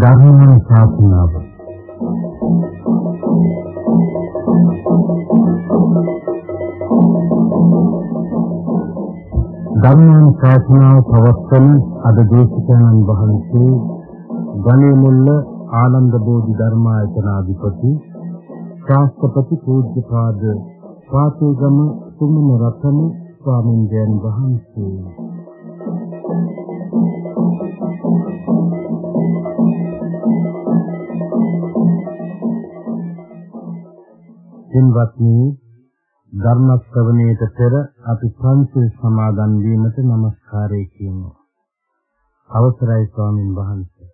Garnının sağ sınavı ධර්මානුශාසනාව පවත්වන අද දේශකයන්න් වහන්සේ ගණේමුල්ල ආනන්ද බෝධි ධර්මායතනාධිපති ශාස්ත්‍රපති පූජ්‍යපාද පාතේගම සුමන රතන ස්වාමීන් වහන්සේ. පින්වත්නි ධර්ම ශ්‍රවණයට පෙර අපි පංචශීල සමාදන් වීමට নমස්කාරය කියමු. අවසරයි ස්වාමින් වහන්සේ.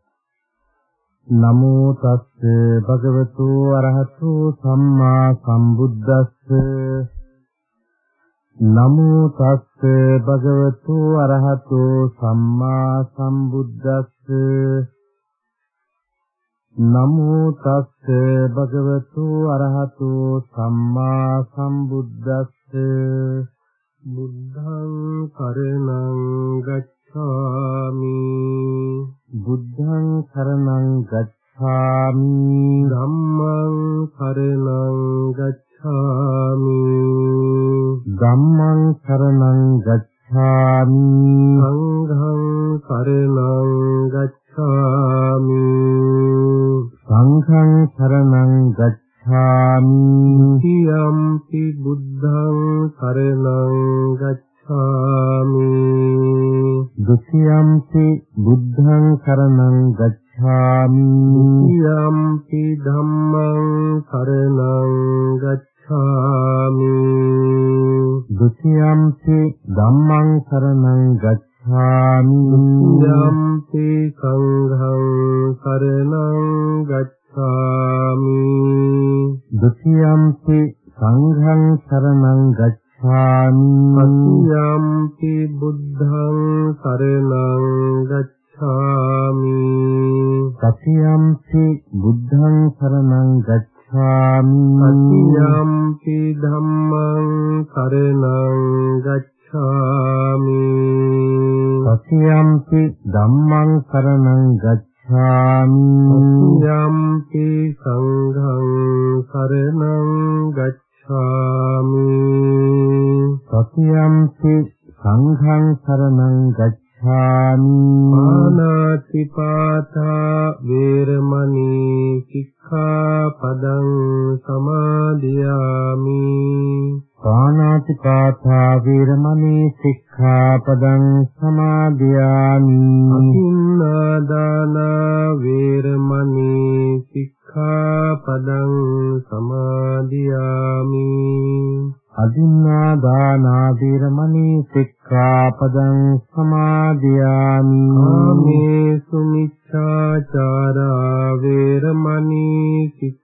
නමෝ තස්ස භගවතු අරහතු සම්මා සම්බුද්දස්ස නමෝ තස්ස භගවතු අරහතු සම්මා සම්බුද්දස්ස නමෝ තස්ස භගවතු අරහතු සම්මා සම්බුද්දස්ස. බුද්ධං කරණං ගච්ඡාමි. බුද්ධං කරණං ගච්ඡාමි. ධම්මං කරණං ගච්ඡාමි. ධම්මං කරණං ගච්ඡාමි. සංඝං කරණං ගච්ඡාමි සංඝං සරණං ගච්ඡාමි। යම්පි බුද්ධං සරණං ගච්ඡාමි। ဒ ුතියම්පි බුද්ධං සරණං ගච්ඡාමි। යම්පි ධම්මං සරණං ගච්ඡාමි। ဒ ුතියම්පි ධම්මං සරණං ගච්ඡාමි ගච්ඡාමි යම්පි සංඝං සරණං ගච්ඡාමි। ဒ ුතියම්පි සංඝං සරණං ගච්ඡාමි। යම්පි බුද්ධං සරණං ගච්ඡාමි। සතියම්පි බුද්ධං සරණං ගච්ඡාමි। සතියම්පි ධම්මං සරණං ගච්ඡාමි ගච්ඡාමි සතියම්පි ධම්මං සරණං ගච්ඡාමි। යම්පි සංඝං සරණං ගච්ඡාමි। සතියම්පි සංඝං සරණං ගච්ඡාමි। මානාති පාතා වේරමණී සික්ඛාපදං සමාදියාමි පාණාතිපාතා වීරමණී සික්ඛාපදං සමාදියාමි. අකින්නාදාන වීරමණී සික්ඛාපදං සමාදියාමි. අදින්නාදාන වීරමණී සික්ඛාපදං සමාදියාමි. ආමේ සුමිච්ඡාචාරා වේරමණී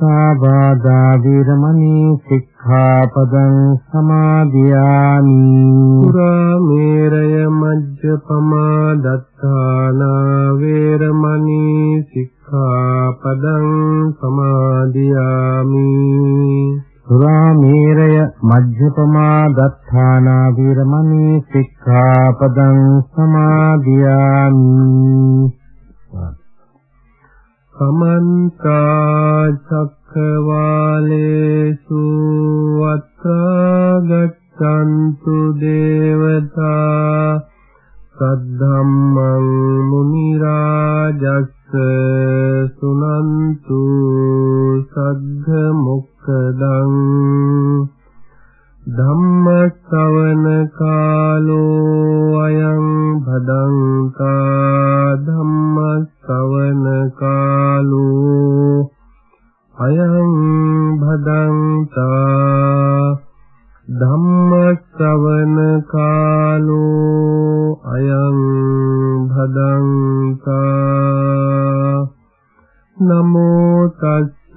මුසාවාදා වේරමණී සික්ඛාපදං සමාදියාමි. පුරාමේරය මජ්ජපමා දත්තානා වේරමණී සික්ඛාපදං සමාදියාමි. සුරාමේරය මජ්ජපමා දත්තානා වීරමණී සික්ඛාපදං සමාදියාමි සමන්ත චක්කවාලේසු අත්ථගච්ඡන්තු දේවතා සද්ධම්මං මුනි රාජස්ස සුනන්තු සග්ග මොක්ඛදං ධම්මස්සවන කාලෝ අයං භදංකා ධම්මස්සවන කාලෝ අයං භදංකා ධම්මස්සවන කාලෝ අයං භදංකා නමෝ තස්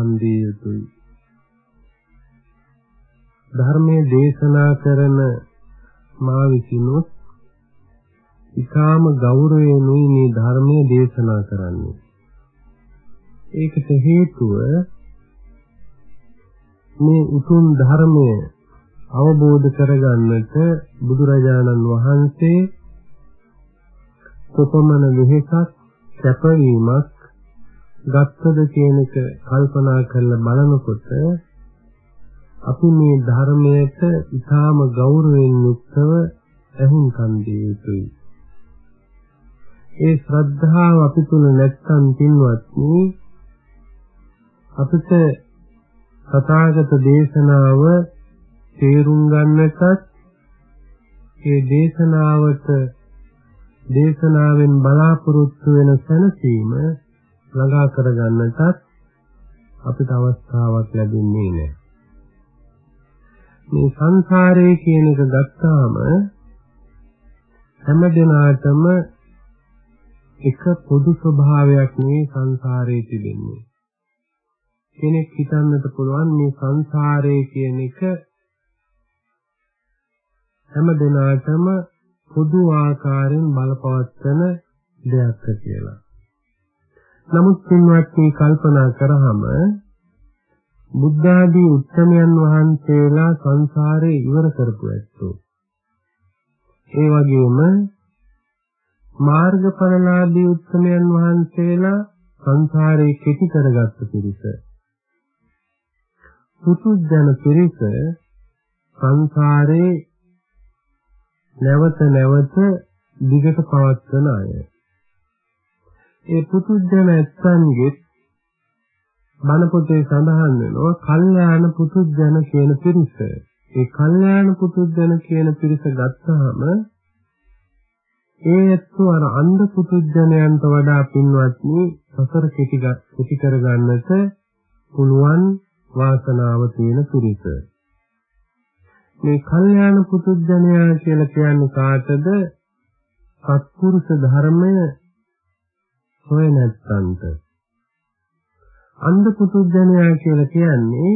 ධර්මයට අහුම්කම් දිය යුතුයි ධර්මයේ දේශනා කරන මා විසිනුත් ඊටාම ගෞරවයෙන්ුයි මේ ධර්මයේ දේශනා කරන්නේ. ඒකට හේතුව මේ උතුම් ධර්මය අවබෝධ කරගන්නට බුදුරජාණන් වහන්සේ කොපමණ විහෙසක් සැපවීමක් ගත්තද කියන එක කල්පනා කරලා බලනකොට අපි මේ ධර්මයට ඉතාම ගෞරවයෙන් යුක්තව ඇහුම්කන් දිය යුතුයි. ඒ ශ්‍රද්ධාව අපි තුල නැත්නම් පින්වත්නි අපිට සතාගත දේශනාව තේරුම් ගන්නටත් ඒ දේශනාවට දේශනාවෙන් බලාපොරොත්තු වෙන සැනසීම ළඟා කරගන්නටත් අපිට අවස්ථාවක් ලැබෙන්නේ නැහැ. මේ සංසාරයේ කියන එක ගත්තාම හැම දිනාටම එක පොදු ස්වභාවයක් නෙවෙයි සංසාරයේ තිබෙන්නේ. කෙනෙක් හිතන්නට පුළුවන් මේ සංසාරයේ කියන එක හැම දිනාටම පොදු ආකාරයෙන් බලපවත්වන දෙයක් කියලා. නමුත් පින්වත් මේ කල්පනා කරාම බුද්ධ ආදී උත්තමයන් වහන්සේලා සංසාරේ ඉවර කරපු ඇත්තෝ. ඒ වගේම මාර්ගඵලලාභී උත්තමයන් වහන්සේලා සංසාරේ කෙටි කරගත්තු පිරිස. පුතුජන පිරිස සංසාරේ නැවත නැවත දිගට පවත්වන අය. ඒ පුතුජන ඇත්තන්ගේ බණ පොතේ සඳහන් වෙනවා කල්යාණ පුතුජන කියන පිරිස. ඒ කල්යාණ පුතුජන කියන පිරිස ගත්තාම ඒ ඇත්තෝ අර අන්ධ පුතුජනයන්ට වඩා පින්වත්නි සසර කෙටි කෙටි කරගන්නට පුළුවන් වාසනාව තියෙන පිරිස. මේ කල්යාණ පුතුජනයා කියලා කියන්නේ කාටද? සත්පුරුෂ ධර්මය හොය නැත්තන්ට. අන්ධ පුතුජනයා කියලා කියන්නේ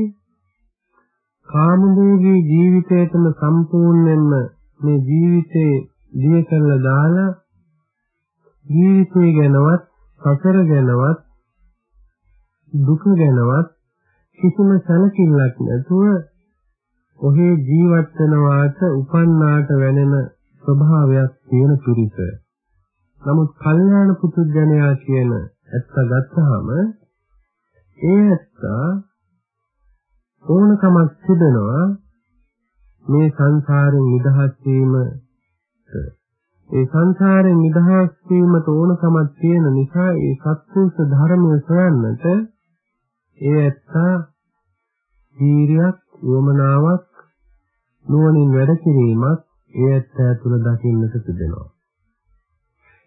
කාමභෝගී ජීවිතයටම සම්පූර්ණයෙන්ම මේ ජීවිතේ දිය කරලා දාලා ජීවිතය ගැනවත් සසර ගැනවත් දුක ගැනවත් කිසිම සැලකිල්ලක් නැතුව ඔහේ ජීවත් වෙනවාට උපන්නාට වෙනෙන ස්වභාවයක් තියෙන පිරිස. නමුත් කල්යාණ පුතුජනයා කියන ඇත්ත ගත්තාම ඒ ඇත්තා ඕනකමක් තිබෙනවා මේ සංසාරෙන් නිදහස් වීම. ඒ සංසාරයෙන් නිදහස් වීමට ඕනකමක් තියෙන නිසා ඒ සත්පුරුෂ ධර්මය සොයන්නට ඒ ඇත්තා ධීරියක් වමනාවක් නුවණින් වැඩ කිරීමක් ඒ ඇත්තා තුළ දකින්නට තිබෙනවා.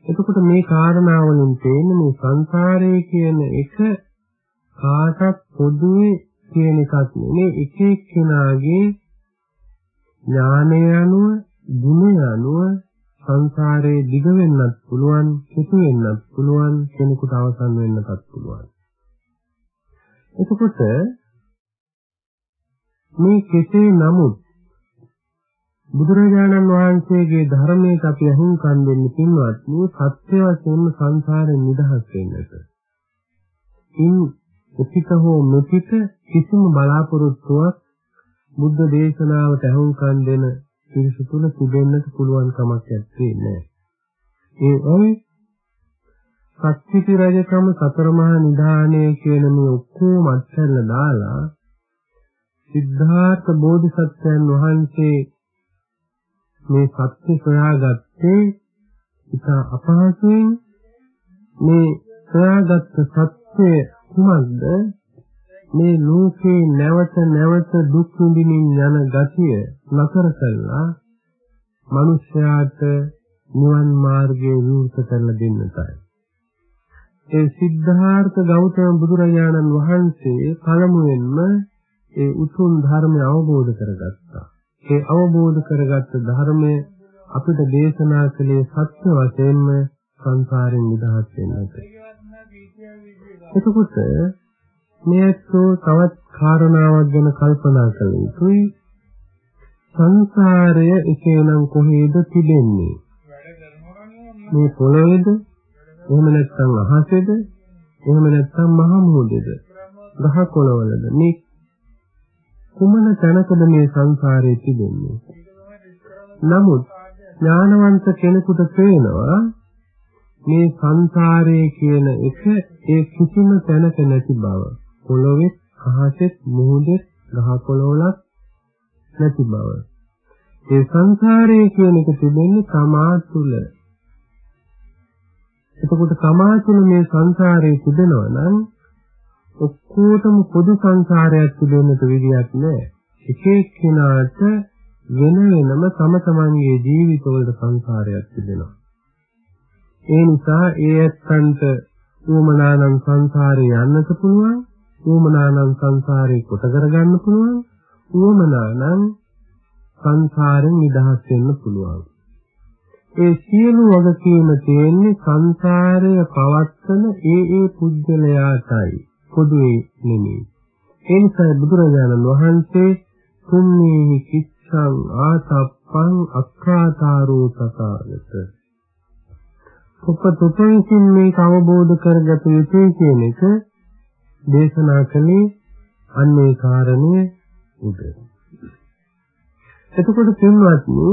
එතකොට මේ කාරණාවලින් තේින්නේ මේ සංසාරයේ කියන එක කාටත් පොදුවේ කියන එකක් නෙමෙයි. එක එක්කෙනාගේ ඥානය අනුව ගුණය අනුව සංසාරේ දිග වෙන්නත් පුළුවන් කෙටි වෙන්නත් පුළුවන් කෙනෙකුට අවසන් වෙන්නත් පුළුවන්. එතකොට මේ කෙසේ නමුත් බුදුරජාණන් වහන්සේගේ ධර්මයට අපි අහුම්කම් දෙන්න පින්වත් මේ සත්‍ය වශයෙන්ම සංසාරයෙන් නිදහස් වෙන්නට. ඉන් උපිත හෝ මුපිත කිසිම බලාපොරොත්තුවක් බුද්ධ දේශනාවට අහුම්කම් දෙන පිරිස තුල තිබෙන්නට පුළුවන් කමක් නැත්තේ නෑ. ඒ ඔයි සත්‍විති රජකම සතර මහා නිධානය කියන මේ ඔක්කොම අත්හැරලා දාලා සිද්ධාර්ථ බෝධිසත්වයන් වහන්සේ මේ සත්‍ය සොයාගත්තේ ඉතා අපහසුයෙන් මේ සොයාගත් සත්‍ය කුමක්ද? මේ ලෝකේ නැවත නැවත දුක් විඳින්න යන ගතිය නතර කළා. මිනිස්යාට නිවන් මාර්ගයේ විවෘත කරලා දෙන්නටයි. ඒ සිද්ධාර්ථ ගෞතම බුදුරජාණන් වහන්සේ පළමුවෙන්ම ඒ උතුම් ධර්මය අවබෝධ කරගත්තා. ඒ අවබෝධ කරගත්ත ධර්මය අපිට දේශනා කළේ සත්‍ය වශයෙන්ම සංසාරයෙන් නිදහස් වෙන්නට. එතකොට මේකෝ තවත් කාරණාවක් ගැන කල්පනා කළ යුතුයි. සංසාරය එසේනම් කොහේද තිබෙන්නේ? මේ පොළොවේද එහෙම නැත්නම් අහසේද? එහෙම නැත්නම් මහ මුහුදේද? ගහ කොළවලද? මේ කුමන තැනකද මේ සංසාරයේ තිබෙන්නේ? නමුත් ඥානවන්ත කෙනෙකුට පේනවා මේ සංසාරයේ කියන එක ඒ කිසිම තැනක නැති බව. පොළොවේ, අහසෙත්, මුහුදෙත්, ගහ කොළවලත් නැති බව. ඒ සංසාරයේ කියන එක තිබෙන්නේ තමා තුළ එතකොට තමා තුළ මේ සංසාරයේ තිබෙනවා නම් ඔක්කොටම පොදු සංසාරයක් තිබෙන්නට විදියක් නැහැ. එක එක්කිනාට වෙන වෙනම තම තමන්ගේ ජීවිතවල සංසාරයක් තිබෙනවා. ඒ නිසා ඒ ඇත්තන්ට උවමනානම් සංසාරේ යන්නත් පුළුවන්, උවමනානම් සංසාරේ කොට කරගන්න පුළුවන්, උවමනානම් සංසාරෙන් නිදහස් වෙන්න පුළුවන්. ඒ සියලු වගකීම තියෙන්නේ සංසාරය පවත්වන ඒ ඒ පුජ්‍යලයාටයි පොදුවේ නෙමෙයි. ඒ නිසා බුදුරජාණන් වහන්සේ තුන්නේහි කිච්ඡං ආතප්පං අක්ඛාතාරෝ තථාගත. උපතුපෙන්කින් මේක අවබෝධ කරගත යුතුයි කියන එක දේශනා කළේ අන්නේ කාරණය උද. එතකොට පින්වත්නි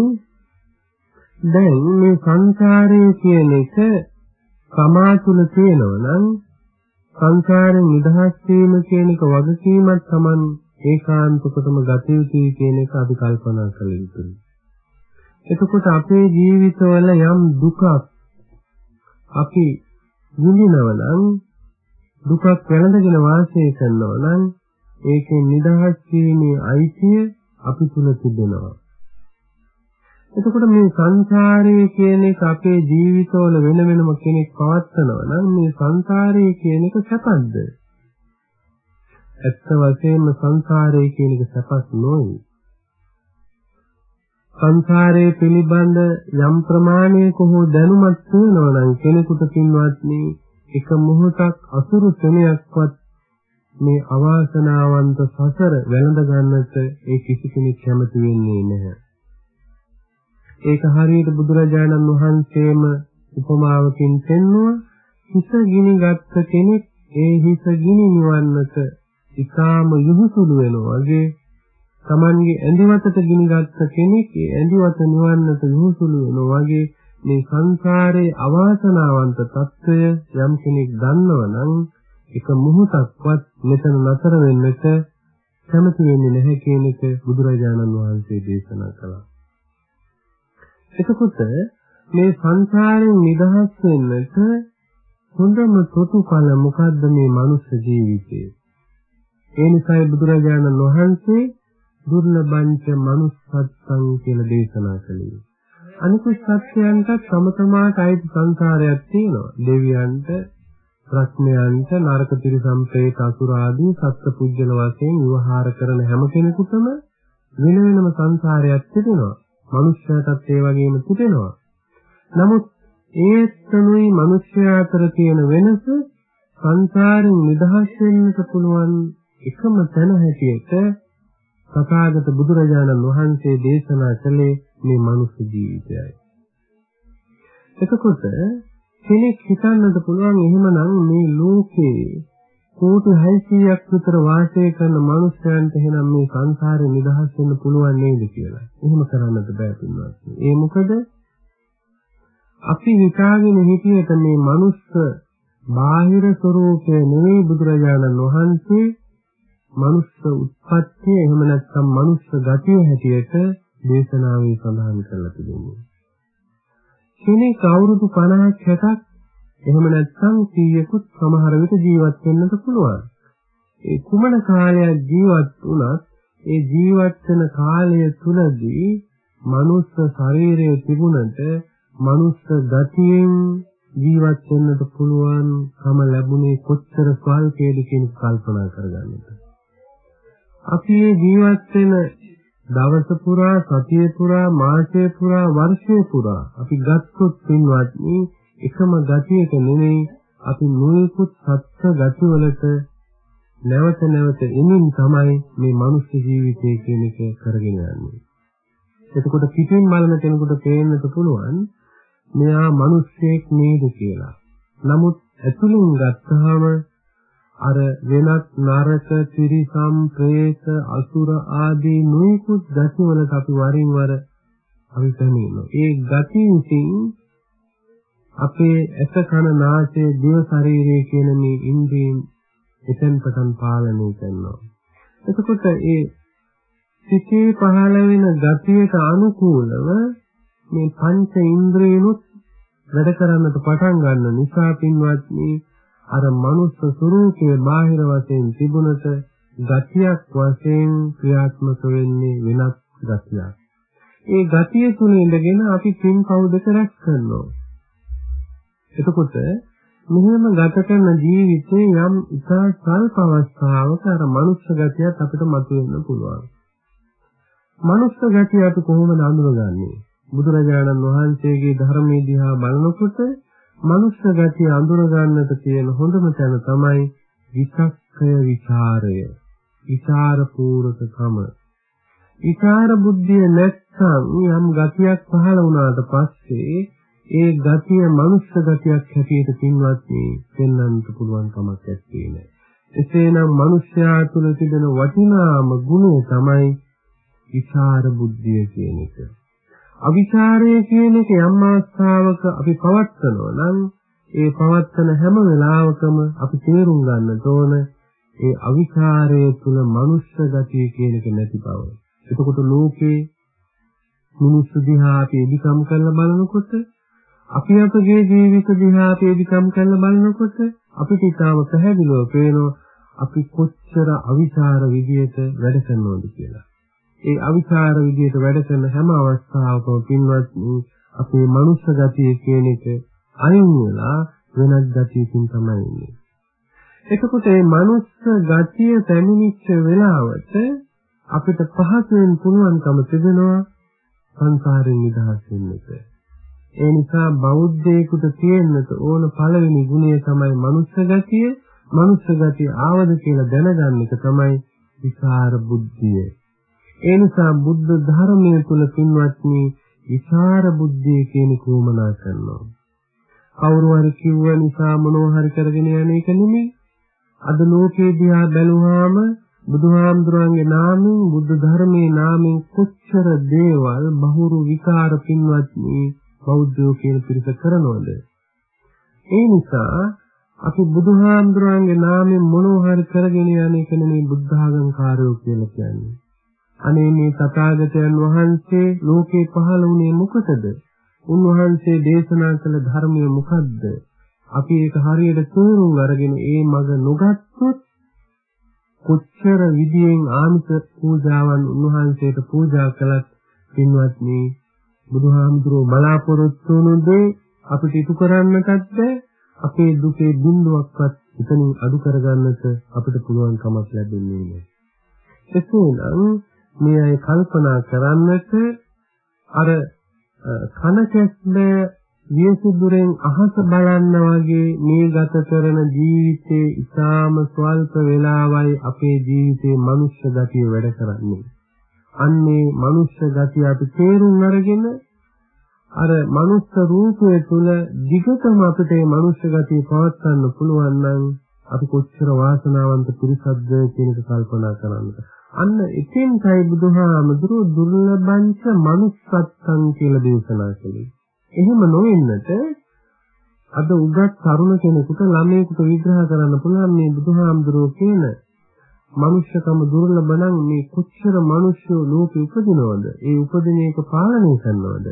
දැන් මේ සංසාරයේ කියන එක සමා තුල තියෙනවා නම් සංසාරයෙන් නිදහස් වීම කියන එක වගකීමක් Taman ඒකාන්තකටම ගත යුතුයි කියන එක අපි කල්පනා කළ යුතුයි. එතකොට අපේ ජීවිතවල යම් දුකක් අපි විඳිනව නම් දුකක් වැළඳගෙන වාසය කරනවා නම් ඒකෙන් නිදහස් වීමේ අයිතිය අපි තුල තිබෙනවා. එතකොට මේ සංසාරයේ කියන එක අපේ ජීවිතවල වෙන වෙනම කෙනෙක් පවත්නවා නම් මේ සංසාරයේ කියන එක සැපද? ඇත්ත වශයෙන්ම සංසාරයේ කියන එක සැපක් නොවේ. සංසාරයේ පිළිබඳ යම් ප්‍රමාණයක හෝ දැනුමක් තියෙනවා නම් කෙනෙකුට පින්වත්නි එක මොහොතක් අසුරු සෙනෙයක්වත් මේ අවාසනාවන්ත සසර වැළඳ ගන්නට ඒ කිසි කෙනෙක් කැමති වෙන්නේ නැහැ. ඒක හරියට බුදුරජාණන් වහන්සේම උපමාවකින් පෙන්වුවා. හිස ගිනි ගත්ත කෙනෙක් ඒ හිස ගිනි නිවන්නට ඉතාම යහුසුළු වෙනවා වගේ තමන්ගේ ඇඳිවතට ගිනිගත් කෙනෙක් ඒ ඇඳිවත නිවන්නට යොහුසුළු වෙනවා වගේ මේ සංසාරයේ අවාසනාවන්ත తত্ত্বය යම් කෙනෙක් දන්නවනම් එක මොහොතක්වත් මෙතන නතර වෙන්නට කැමති වෙන්නේ නැහැ කියන එක බුදුරජාණන් වහන්සේ දේශනා කළා. එතකොට මේ සංසාරයෙන් නිදහස් වෙන්නට හොඳම ප්‍රතිඵල මොකද්ද මේ මනුෂ්‍ය ජීවිතේ? ඒ නිසායි බුදුරජාණන් වහන්සේ දුර්ලභංච මනුස්සත්තං කියලා දේශනා කළේ. අනිකුත් සත්‍යයන්ට තම තමාට අයිති සංසාරයක් තියෙනවා. දෙවියන්ට, ප්‍රඥයන්ට, නරක තිරිසම් ප්‍රේත අසුර ආදී සත්ත්ව පුජ්‍යල වශයෙන් විවහාර කරන හැම කෙනෙකුටම වෙන වෙනම සංසාරයක් තිබෙනවා. මනුෂ්‍යයටත් ඒ වගේම තිබෙනවා. නමුත් ඒත්තනුයි මනුෂ්‍යයා අතර තියෙන වෙනස සංසාරෙන් නිදහස් වෙන්නට පුළුවන් එකම තැන හැටියට තථාගත බුදුරජාණන් වහන්සේ දේශනා කළේ මේ මනුස්ස ජීවිතයයි. එතකොට කෙනෙක් හිතන්නට පුළුවන් එහෙමනම් මේ ලෝකේ කෝටි 600ක් විතර වාසය කරන මිනිස්යන්ට එහෙනම් මේ සංසාරේ නිදහස් වෙන්න පුළුවන් නේද කියලා. එහෙම කරන්නත් බෑ පින්වත්. ඒ මොකද අපි හිතාගෙන හිටියට මේ මනුස්ස බාහිර ස්වરૂපය නෙවෙයි බුදුරජාණන් වහන්සේ මනුස්ස උත්පත්තිය එහෙම නැත්නම් මනුස්ස ගතිය හැටියට දේශනාවේ සඳහන් කරලා තිබෙනවා. කෙනෙක් අවුරුදු 50ක් 60ක් එහෙම නැත්නම් 100කුත් සමහර විට ජීවත් වෙන්නත් පුළුවන්. ඒ කුමන කාලයක් ජීවත් වුණත් ඒ ජීවත් වෙන කාලය තුලදී මනුස්ස ශරීරයේ තිබුණට මනුස්ස ගතියෙන් ජීවත් වෙන්නට පුළුවන් කම ලැබුණේ කොච්චර ස්වල්පයේද කියන කල්පනා කරගන්නට. අපි ජීවත් වෙන දවස පුරා, සතිය පුරා, මාසය පුරා, වර්ෂය පුරා අපි ගත්තොත් පින්වත්නි එකම ගතියක නෙමෙයි අපි මුල්කුත් සත්‍ය ගතිවලට නැවත නැවත එමින් තමයි මේ මනුස්ස ජීවිතය කියන එක කරගෙන යන්නේ. එතකොට පිටින් බලන කෙනෙකුට පේන්නත් පුළුවන් මෙයා මිනිස්සෙක් නේද කියලා. නමුත් ඇතුලින් ගත්තාම අර වෙනත් නරක, ත්‍රිසම්, പ്രേත, අසුර ආදී නොයෙකුත් ගතිවලට අපි වරින් වර අවිතනිනවා. ඒ ගති විසින් අපේ ඇස කන නාසය දිව ශරීරය කියන මේ ඉන්ද්‍රියන් එතෙන් පටන් පාලනය කරනවා. එතකොට ඒ සිතේ පහළ වෙන ගතියට අනුකූලව මේ පංච ඉන්ද්‍රියනුත් වැඩ කරන්නට පටන් ගන්න නිසා පින්වත්නි අර මනුස්ස ස්වરૂපයේ බාහිර වශයෙන් තිබුණට ගතියක් වශයෙන් ක්‍රියාත්මක වෙන්නේ වෙනත් ගතියක්. ඒ ගතිය තුන ඉඳගෙන අපි පින් කවුදක රැස් කරනවා. එතකොට මෙහෙම ගත කරන ජීවිතේ යම් ඉතා සල්ප අවස්ථාවක අර මනුස්ස ගතියත් අපිට මතුවෙන්න පුළුවන්. මනුස්ස ගතිය අපි කොහොමද අඳුරගන්නේ? බුදුරජාණන් වහන්සේගේ ධර්මයේ දිහා බලනකොට මනුෂ්‍ය ගතිය අඳුර ගන්නට තියෙන හොඳම තැන තමයි විචක්කය ਵਿਚාරය. විචාර පූර්වකකම. විචාර බුද්ධිය නැත්නම් යම් ගතියක් පහළ වුණාට පස්සේ ඒ ගතිය මනුෂ්‍ය ගතියක් හැටියට පින්වත්නි පෙන්වන්නට පුළුවන් කමක් නැත්තේ. එසේනම් මනුෂ්‍යයා තුළ තිබෙන වටිනාම ගුණය තමයි විචාර බුද්ධිය කියන එක. අවිචාරය කියන එක යම් අවස්ථාවක අපි පවත්නවා නම් ඒ පවත්වන හැම වෙලාවකම අපි තේරුම් ගන්න ඕන ඒ අවිචාරය තුල මනුෂ්‍ය ගතිය කියන එක නැති බව. එතකොට ලෝකේ මිනිස්සු දිහා අපි එදිකම් කරලා බලනකොට අපි අපගේ ජීවිත දිහා අපි එදිකම් කරලා බලනකොට අපිට ඊටාව පැහැදිලිව පේනවා අපි කොච්චර අවිචාර විදියට වැඩ කරනවද කියලා. ඒ අවිචාර විදියට වැඩ කරන හැම අවස්ථාවකම පින්වත් අපේ මනුෂ්‍ය ගතිය කියන එක අයින් වෙලා වෙනත් ගතියකින් තමයි ඉන්නේ. එතකොට මේ මනුෂ්‍ය ගතිය පැමිණිච්ච වෙලාවට අපිට පහසෙන් පුළුවන්කම තිබෙනවා සංසාරයෙන් නිදහස් වෙන්නට. ඒ නිසා බෞද්ධයෙකුට තියෙන්නට ඕන පළවෙනි ගුණය තමයි මනුෂ්‍ය ගතිය. මනුෂ්‍ය ගතිය ආවද කියලා දැනගන්න එක තමයි විචාර බුද්ධිය. ඒ නිසා බුද්ධ ධර්මයේ තුල පින්වත්නි විචාර බුද්ධිය කියන කෝමනා කරනවා. කවුරු හරි කිව්ව නිසා මොනවා හරි කරගෙන යන එක නෙමෙයි. අද ලෝකේ දිහා බැලුවාම බුදුහාමුදුරන්ගේ නාමයෙන් බුද්ධ ධර්මයේ නාමයෙන් කොච්චර දේවල් බහුරු විකාර පින්වත්නි බෞද්ධයෝ කියන පිරිස කරනවද? ඒ නිසා අපි බුදුහාමුදුරන්ගේ නාමයෙන් මොනවා හරි කරගෙන යන එක නෙමෙයි බුද්ධ ආගම් කාර්යෝ කියලා කියන්නේ. අනේ මේ තථාගතයන් වහන්සේ ලෝකේ පහළ වුණේ මොකටද? උන්වහන්සේ දේශනා කළ ධර්මය මොකද්ද? අපි ඒක හරියට තේරුම් අරගෙන ඒ මඟ නොගත්තොත් කොච්චර විදියෙන් ආමිත පූජාවන් උන්වහන්සේට පූජා කළත් පින්වත්නි බුදුහාමුදුරුවෝ බලාපොරොත්තු වුණු දේ අපිට ඉටු කරන්නටත් අපේ දුකේ බිඳුවක්වත් එතනින් අඩු කරගන්නට අපිට පුළුවන් කමක් ලැබෙන්නේ නැහැ. එසේනම් මේ අය කල්පනා කරන්නට අර කන කැස්බ වියසුදුරෙන් අහස බලන්න වගේ මේ ගත කරන ජීවිතේ ඊටාම ස්වල්ප වේලාවයි අපේ ජීවිතේ මනුෂ්‍ය ගතිය වැඩ කරන්නේ. අන්නේ මනුෂ්‍ය ගතිය අපි තේරුම් අරගෙන අර මනුස්ස රූපය තුල දිගටම අපිට මේ මනුෂ්‍ය ගතිය පවත්වන්න පුළුවන් නම් අපි කොච්චර වාසනාවන්ත පිරිසක්ද කියන එක කල්පනා කරන්න. අන්න එතෙන්ටයි බුදුහාමුදුරුවෝ දුර්ලභංච මනුස්සත්තං කියලා දේශනා කළේ. එහෙම නොවෙන්නට අද උගත් තරුණ කෙනෙකුට ළමයෙකුට විග්‍රහ කරන්න පුළුවන් මේ බුදුහාමුදුරුවෝ කියන මනුෂ්‍යකම දුර්ලභ නම් මේ කොච්චර මිනිස්සු ලෝකෙ උපදිනවද? ඒ උපදින එක පාලනය කරනවද?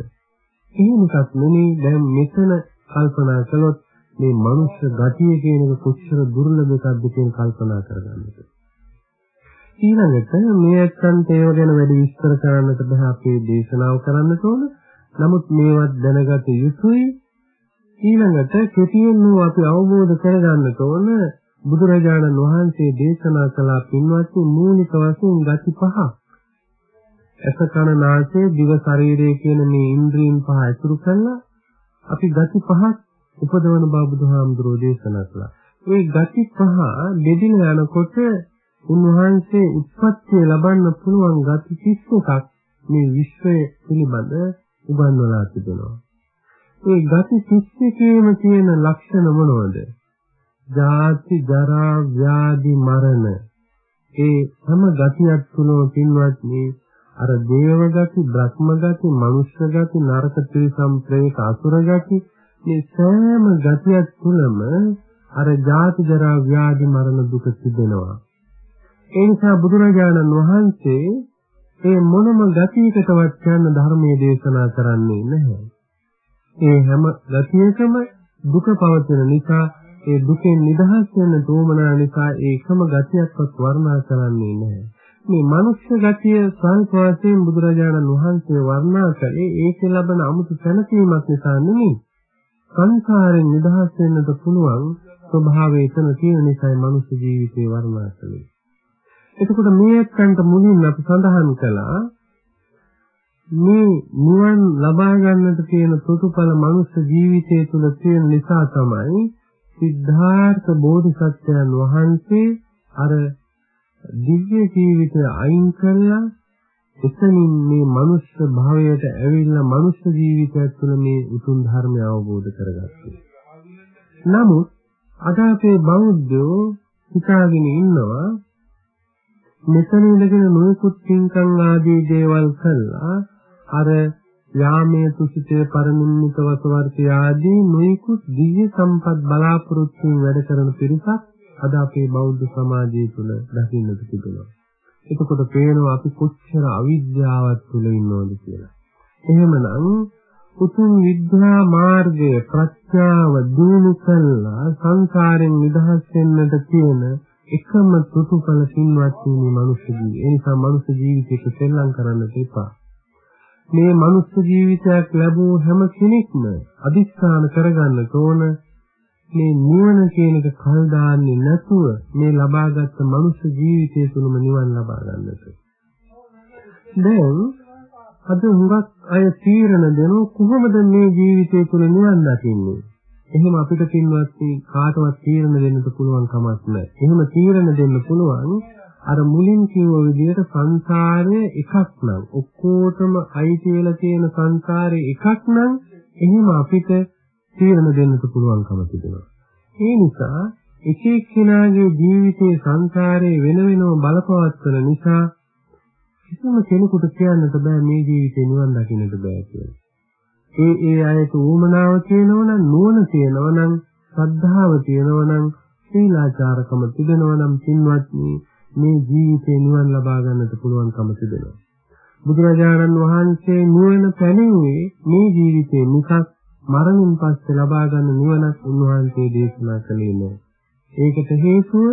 එහෙම එකක් නෙමෙයි දැන් මෙතන කල්පනා කළොත් මේ මනුෂ්‍ය ගතිය කියන එක කොච්චර දුර්ලභ එකක්ද කියන කල්පනා කරගන්නට. ඊළඟට මේ අත්යන්ත ඒව ගැන වැඩි විස්තර කරන්නට බෑ අපේ දේශනාව කරන්නට ඕන. නමුත් මේවත් දැනගත යුතුයි. ඊළඟට කෙටියෙන් අපි අවබෝධ කරගන්නට ඕන බුදුරජාණන් වහන්සේ දේශනා කළ පින්වත්නි මූලික වශයෙන් ගති පහක්. ඇස කන නාසය දිව ශරීරය කියන මේ ඉන්ද්‍රීන් පහ ඇසුරු කරලා අපි ගති පහක් උපදවන බව බුදුහාමුදුරෝ දේශනා කළා. ඒ ගති පහ දෙදින යනකොට උන්වහන්සේ උත්පත්ති ලබන්න පුළුවන් ගති 31ක් මේ විශ්වය පිළිබඳ උගන්වලා තිබෙනවා. ඒ ගති 31ේම තියෙන ලක්ෂණ මොනවද? ජාති ජරා ව්‍යාධි මරණ ඒ හැම ගතියක් තුනම පින්වත්නි අර දේව ගති, බ්‍රහ්ම ගති, මනුෂ්‍ය ගති, නරක ත්‍රිසම් ප්‍රේත අසුර ගති මේ සෑම ගතියක් තුනම අර ජාති ජරා ව්‍යාධි මරණ දුක තිබෙනවා. ඒ නිසා බුදුරජාණන් වහන්සේ ඒ මොනම ගතියකටවත් යන ධර්මයේ දේශනා කරන්නේ නැහැ. ඒ හැම ගතියකම දුක පවතින නිසා ඒ දුකෙන් නිදහස් වෙන්න තෝමනා නිසා ඒකම ගතියක්වත් වර්ණනා කරන්නේ නැහැ. මේ මනුෂ්‍ය ගතිය ස්වල්ප වශයෙන් බුදුරජාණන් වහන්සේ වර්ණනා කළේ ඒකේ ලබන අමුතු සැනසීමක් නිසා නෙමෙයි. සංසාරයෙන් නිදහස් වෙන්නට පුළුවන් ස්වභාවය එතන තියෙන නිසායි මනුෂ්‍ය ජීවිතේ වර්ණනා කළේ. එතකොට මේ එක්කන්ට මුලින් අපි සඳහන් කළා මේ නිවන් ලබා ගන්නට තියෙන ප්‍රතිඵල මනුෂ්‍ය ජීවිතය තුළ තියෙන නිසා තමයි සිද්ධාර්ථ බෝධිසත්වයන් වහන්සේ අර දිව්‍ය ජීවිතය අයින් කළා එතනින් මේ මනුෂ්‍ය භාවයට ඇවිල්ලා මනුෂ්‍ය ජීවිතයක් තුළ මේ උතුම් ධර්මය අවබෝධ කරගත්තා. නමුත් අද අපේ බෞද්ධයෝ හිතාගෙන ඉන්නවා මෙතන ඉඳගෙන නොයෙකුත් පින්කම් ආදී දේවල් කළා අර යාමයේ තුසිතේ පරිනිම්මිත වසවර්ති ආදී නොයෙකුත් දිව්‍ය සම්පත් බලාපොරොත්තුෙන් වැඩ කරන පිරිසක් අද අපේ බෞද්ධ සමාජය තුළ දකින්නට තිබෙනවා. එතකොට පේනවා අපි කොච්චර අවිද්‍යාවත් තුළ ඉන්නවද කියලා. එහෙමනම් උතුම් විද්‍යා මාර්ගය ප්‍රඥාව දිනු කළා සංසාරයෙන් නිදහස් වෙන්නට තියෙන එකම තුතුකල සින්වත් වූ මනුෂ්‍ය ජීවිතය. ඒ නිසා මනුෂ්‍ය ජීවිතයක සෙල්ලම් කරන්නට එපා. මේ මනුස්ස ජීවිතයක් ලැබූ හැම කෙනෙක්ම අදිස්ථාන කරගන්න ඕන මේ නිවන කියන එක කල් දාන්නේ නැතුව මේ ලබාගත් මනුස්ස ජීවිතය තුළම නිවන් ලබා ගන්නට. දැන් අද හුඟක් අය තීරණ දෙනු කොහොමද මේ ජීවිතය තුළ නිවන් දකින්නේ? එහෙම අපිට පින්වත් කාටවත් තීරණ දෙන්නත් පුළුවන් කමක් නැහැ. එහෙම තීරණ දෙන්න පුළුවන් අර මුලින් කිව්ව විදිහට සංසාරය එකක් නම් ඔක්කොටම අයිති වෙලා තියෙන සංසාරේ එකක් නම් එහෙම අපිට තීරණ දෙන්න පුළුවන්කම තිබෙනවා. ඒ නිසා එක එක්කෙනාගේ ජීවිතයේ සංසාරේ වෙන වෙනම බලපවත්වන නිසා කිසිම කෙනෙකුට කියන්නට බෑ මේ ජීවිතේ නිවන් දකින්නට බෑ කියලා. ඒ ඒ අයට උවමනාව තියෙනවා නම් නුවණ තියෙනවා නම් ශ්‍රද්ධාව තියෙනවා නම් සීලාචාරකම තිබෙනවා නම් පින්වත්නි මේ ජීවිතේ නිවන් ලබා ගන්නට පුළුවන්කම තිබෙනවා. බුදුරජාණන් වහන්සේ නුවණ පැනෙන්නේ මේ ජීවිතේ මිසක් මරණින් පස්සේ ලබා ගන්න නිවනක් උන්වහන්සේ දේශනා කළේ නෑ. ඒකට හේතුව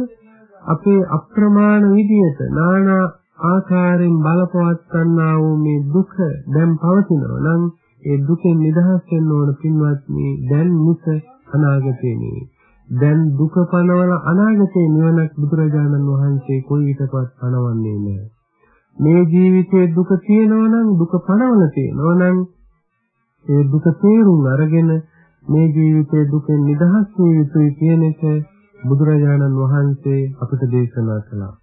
අපේ අප්‍රමාණ විදියට নানা ආකාරයෙන් බලපවත්වන්නා වූ මේ දුක දැන් පවතිනවා නම් ඒ දුකෙන් නිදහස් වෙන්න ඕන පින්වත්නි දැන් මුස අනාගතේ නෙවෙයි දැන් දුක පනවල අනාගතේ නිවනක් බුදුරජාණන් වහන්සේ කොයි විටකවත් පනවන්නේ නැහැ. මේ ජීවිතයේ දුක තියෙනවා නම් දුක පනවල තියෙනවා නම් ඒ දුක තේරුම් අරගෙන මේ ජීවිතයේ දුකෙන් නිදහස් විය යුතුයි කියන එක බුදුරජාණන් වහන්සේ අපට දේශනා කළා.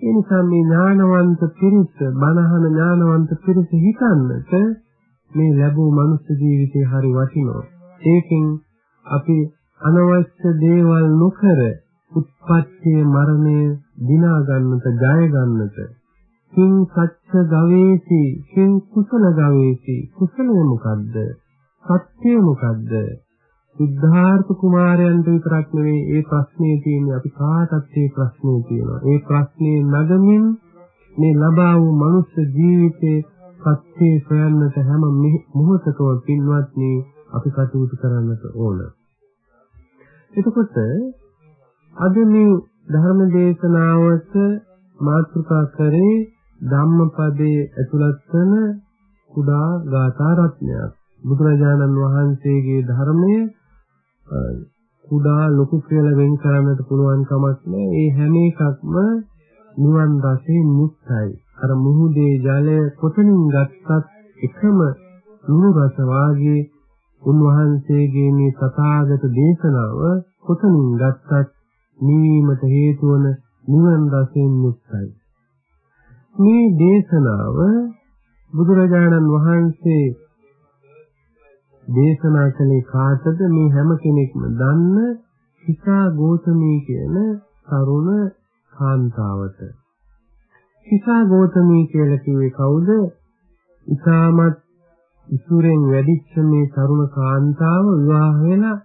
ඒ නිසා මේ ඥානවන්ත පිරිස, බණහන ඥානවන්ත පිරිස හිතන්නට මේ ලැබූ මනුස්ස ජීවිතේ හරි වටිනවා. ඒකෙන් අපි අනවශ්‍ය දේවල් නොකර උත්පත්ති මරණය දිනා ගන්නට, ජය ගන්නට කිං සච්ච ගවේසි කිං කුසල ගවේසි කුසලය මොකද්ද? සත්‍යය මොකද්ද? සිද්ධාර්ථ කුමාරයන්ට විතරක් නෙවෙයි ඒ ප්‍රශ්නේ තියෙන්නේ අපි කාටත් මේ ප්‍රශ්නේ තියෙනවා. ඒ ප්‍රශ්නේ නගමින් මේ ලබා වූ මනුෂ්‍ය ජීවිතේ සත්‍ය සොයන්නට හැම මොහොතකම පින්වත්නි අපි කටයුතු කරන්නට ඕන. එතකොට අද මේ ධර්ම දේශනාවට මාතෘකා කරේ ධම්මපදයේ ඇතුළත් වන කුඩා ගාථා රත්නයක්. බුදුරජාණන් වහන්සේගේ ධර්මයේ කුඩා ලොකු කියලා වෙන් කරන්නට පුළුවන් කමක් නැහැ. ඒ හැම එකක්ම නිවන් රසයෙන් මුක්තයි. අර මුහුදේ ජලය කොතනින් ගත්තත් එකම නුණු රස වාගේ උන්වහන්සේගේ මේ තථාගත දේශනාව කොතනින් ගත්තත් නිවීමට හේතු වන නිවන් රසයෙන් මුක්තයි. මේ දේශනාව බුදුරජාණන් වහන්සේ දේශනා කළේ කාටද මේ හැම කෙනෙක්ම දන්න හිතා ගෝතමී කියන තරුණ කාන්තාවට. හිතා ගෝතමී කියලා කිව්වේ කවුද? ඉතාමත් ඉසුරෙන් වැඩිච්ච මේ තරුණ කාන්තාව විවාහ වෙලා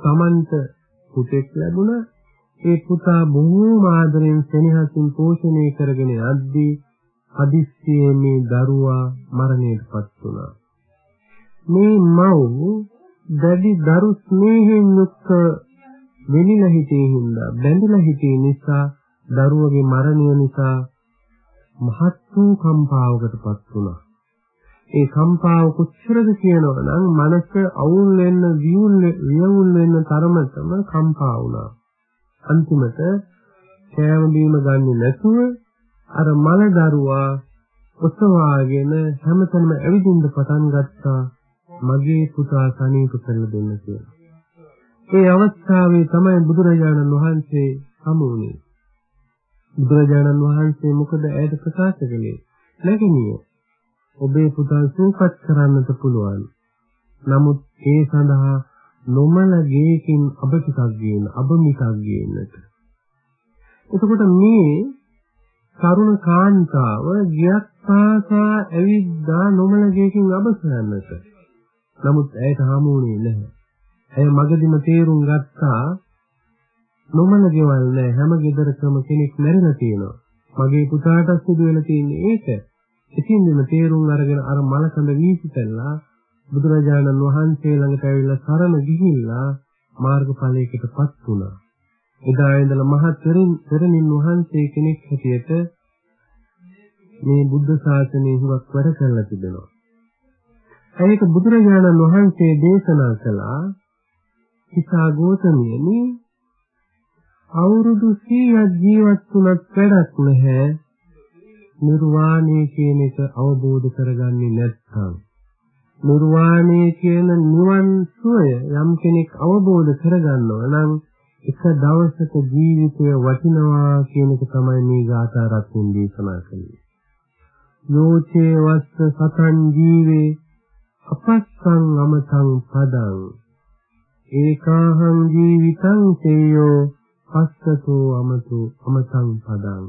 සමන්ත පුතෙක් ලැබුණා. ඒ පුතා බොහෝම ආදරෙන් සෙනෙහසින් පෝෂණය කරගෙන යද්දී හදිස්සියේ මේ දරුවා මරණයටපත් වුණා. මේ මව් දැඩි දරු ස්නේහයෙන් යුක්ත වෙලිලා හිතේ හින්දා බැඳලා හිතේ නිසා දරුවගේ මරණය නිසා මහත් වූ කම්පාවකටපත් වුණා. ඒ කම්පාව කොච්චරද කියනවා නම් මනස අවුල් වෙන්න වියුල් වියුල් වෙන්න තරමටම කම්පා වුණා. අන්තිමට කෑම බීම ගන්නේ නැතුව අර මල දරුවා ඔසවාගෙන හැමතැනම ඇවිදින්න පටන් ගත්තා. මගේ පුතා සනීප කරලා දෙන්න කියලා. ඒ අවස්ථාවේ තමයි බුදුරජාණන් වහන්සේ හමු බුදුරජාණන් වහන්සේ මොකද ඇයට ප්‍රකාශ කළේ? නැගිනිය. ඔබේ පුතා සූපත් කරන්නට පුළුවන්. නමුත් ඒ සඳහා නොමල ගේකින් අබ ටිකක් ගේන්න, අබ මිටක් ගේන්නට. එතකොට මේ කරුණ කාන්තාව ගියක් පාසා ඇවිද්දා නොමල ගේකින් අබ සොයන්නට. නමුත් ඇයට හමුුනේ නැහැ. ඇය මගදීම තේරුම් ගත්තා නොමල ගෙවල් නැහැ හැම ගෙදරකම කෙනෙක් මැරිලා තියෙනවා. මගේ පුතාට සිදු වෙලා තියෙන්නේ ඒක. ඉතින්දම තේරුම් අරගෙන අර මලකඳ වීසි කළා බුදුරජාණන් වහන්සේ ළඟට ඇවිල්ලා සරණ ගිහිල්ලා මාර්ගඵලයකටපත් වුණා. එදා ඉඳලා මහත් තෙරණින් වහන්සේ කෙනෙක් හැටියට මේ බුද්ධ ශාසනය හුඟක් වැඩ කරලා තිබෙනවා. ඒක බුදුරජාණන් වහන්සේ දේශනා කළා හිතා ගෝතමියනි අවුරුදු 100ක් ජීවත් වුණත් වැඩක් නැහැ නිර්වාණය කියන එක අවබෝධ කරගන්නේ නැත්නම් නිර්වාණය කියන නිවන් සුවය යම් කෙනෙක් අවබෝධ කරගන්නවා නම් එක දවසක ජීවිතය වටිනවා කියන එක තමයි මේ ගාථා රත්නෙන් දේශනා කළේ. යෝචේ වස්ස සතං ජීවේ අපස්සං අමතං පදං ඒකාහං ජීවිතං තේයෝ පස්සතෝ අමතෝ අමතං පදං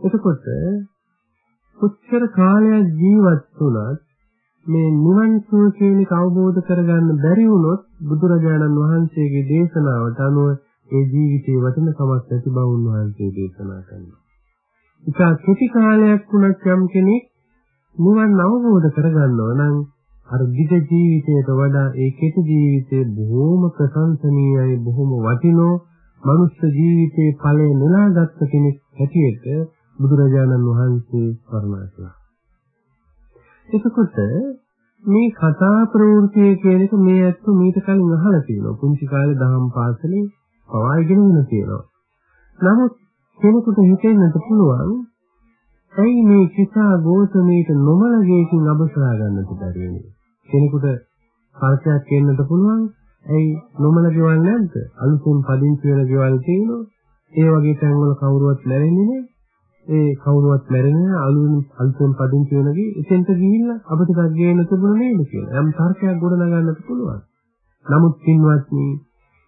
එතකොට කොච්චර කාලයක් ජීවත් වුණත් මේ නිවන් සුව කියන එක අවබෝධ කරගන්න බැරි වුණොත් බුදුරජාණන් වහන්සේගේ දේශනාවට අනුව ඒ ජීවිතේ වටිනකමක් නැති බව උන්වහන්සේ දේශනා කරනවා. ඉතා කෙටි කාලයක් වුණත් යම් කෙනෙක් නිවන් අවබෝධ කරගන්නවා නම් අර දිග ජීවිතයට වඩා ඒ කෙටි ජීවිතේ බොහොම ප්‍රශංසනීයයි බොහොම වටිනෝ මනුෂ්‍ය ජීවිතේ ඵලය නෙලාගත් කෙනෙක් හැටියට බුදුරජාණන් වහන්සේ වර්ණනා කළා. එතකොට මේ කතා ප්‍රවෘත්තිය කියන එක මේ ඇත්ත මීට කලින් අහලා තියෙනවා. පුංචි කාලේ දහම් පාසලේ පවා ඉගෙනගෙන තියෙනවා. නමුත් කෙනෙකුට හිතෙන්නත් පුළුවන් ඇයි මේ කිසා ගෝතමීට නොමලගේකින් අබසලා ගන්නට බැරි වෙන්නේ? කෙනෙකුට පරසයක් කියන්නත් පුළුවන්. ඇයි නොමල ගෙවල් නැද්ද? අලුතෙන් පදිංචි වෙන ගෙවල් තියෙනවා. ඒ වගේ තැන්වල කවුරුවත් නැරෙන්නේ නැහැ. ඒ කවුරුවත් මැරෙන්නේ අලුන් අලුතෙන් පදිංචි වෙනගේ එතෙන්ට ගිහිල්ලා අපිට ටිකක් ගේන්න තිබුණ නේද කියලා. යම් තර්කයක් ගොඩ නගන්නත් පුළුවන්. නමුත් පින්වත්නි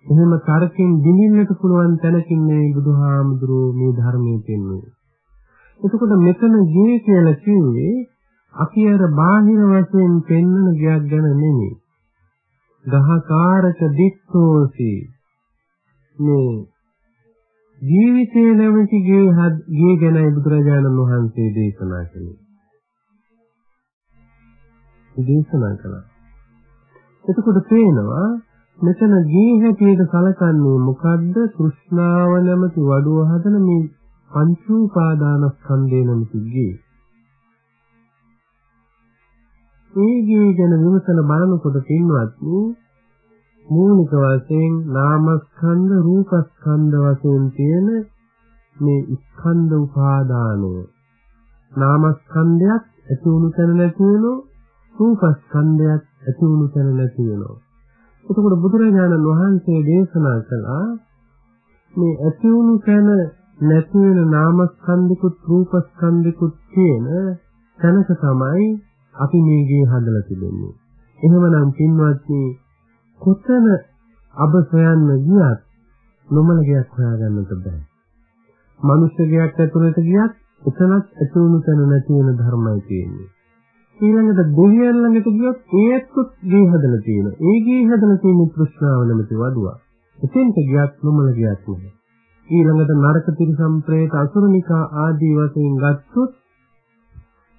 එහෙම තර්කෙන් දිනින්නට පුළුවන් තැනකින් මේ බුදුහාමුදුරුවෝ මේ ධර්මයේ පෙන්වන්නේ. එතකොට මෙතන ගේ කියලා කිව්වේ අපි අර බාහිර වශයෙන් පෙන්වන ගයක් ගැන නෙමෙයි. ගහකාරක දික්ඛෝසි මේ ජීවිතේ නැමැති ගේ ගේ ගැනයි බුදුරජාණන් වහන්සේ දේශනා කළේ. දේශනා කළා. එතකොට පේනවා මෙතන ගේ හැටියට සලකන්නේ මොකද්ද? කෘෂ්ණාව නැමැති වඩුව හදන මේ පංච උපාදානස්කන්ධය නැමැති ගේ. ඒ ගේ ගැන විමසන බලනකොට පින්වත්නි මූලික වශයෙන් නාමස්කන්ධ රූපස්කන්ධ වශයෙන් තියෙන මේ ස්කන්ධ උපාදානය. නාමස්කන්ධයක් ඇති වුණු තැන නැති වෙනවා රූපස්කන්ධයක් ඇති වුණු තැන නැති වෙනවා. එතකොට බුදුරජාණන් වහන්සේ දේශනා කළා මේ ඇති වුණු තැන නැති වෙන නාමස්කන්ධිකුත් රූපස්කන්ධිකුත් තියෙන තැනක තමයි අපි මේ ගේ හදලා තිබෙන්නේ. එහෙමනම් පින්වත්නි කොතන අබ සොයන්න ගියත් නොමල ගයක් හොයාගන්නට බෑ. මනුෂ්‍ය ගයක් ඇතුළට ගියත් එතනත් ඇතුණු තැන නැති වෙන ධර්මයි තියෙන්නේ. ඊළඟට දෙවියන් ළඟට ගියොත් ඒත්කුත් ගේ හදලා තියෙනවා. ඒ ගේ හදලා තියෙන තෘෂ්ණාව නැමැති වඩුවා. එතෙන්ට ගියත් නොමල ගයක් නෑ. ඊළඟට නරක තිරිසම් ප්‍රේත අසුරනිකා ආදී වශයෙන් ගත්තොත්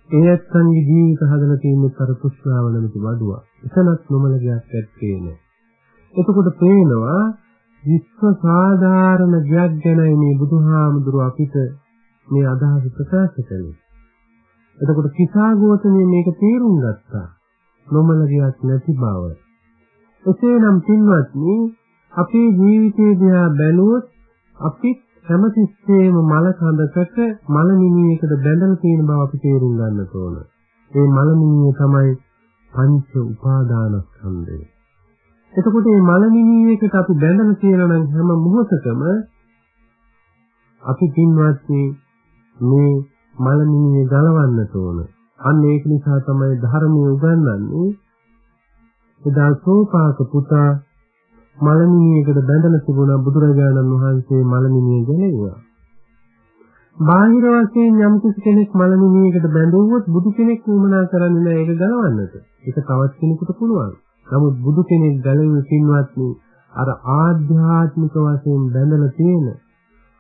ඒත්සන්ගේ ජීවිත හදලා තියෙන තර තෘෂ්ණාව නැමැති වඩුවා. එතනත් නොමල ගයක් ඇත්තේ නෑ. එතකොට පේනවා විශ්ව සාධාරණ දෙයක් ගැනයි මේ බුදුහාමුදුරුව අපිට මේ අදහස ප්‍රකාශ කළේ. එතකොට කිසాగෝතමේ මේක තේරුම් ගත්තා. නොමල ගියක් නැති බව. එසේනම් පින්වත්නි අපේ ජීවිතයේ දිහා බැලුවොත් අපි හැමතිස්සෙම මල කඳකට මල මිනියකට බැඳලා තියෙන බව අපි තේරුම් ගන්න ඕන. ඒ මල මිනිය තමයි පංච උපාදානස්කන්ධය. එතකොට මේ මලමිණියේකට අපි බැඳලා තියෙනවා නම් හැම මොහොතකම අපි පින්වත්නි මේ මලමිණියේ ගලවන්න ඕන. අන්න ඒක නිසා තමයි ධර්මයේ උගන්වන්නේ එදා සෝපාක පුතා මලමිණියකට බැඳලා තිබුණා බුදුරජාණන් වහන්සේ මලමිණිය ගැලෙව්වා. බාහිර වශයෙන් යම් කෙනෙක් මලමිණියකට බැඳුවොත් බුදු කෙනෙක් උමනා කරන්නේ නැහැ ඒක ගලවන්නට. ඒක තවත් කෙනෙකුට පුළුවන්. නමුත් බුදු කෙනෙක් ගැලවෙන පින්වත්නි අර ආධ්‍යාත්මික වශයෙන් බැඳලා තියෙන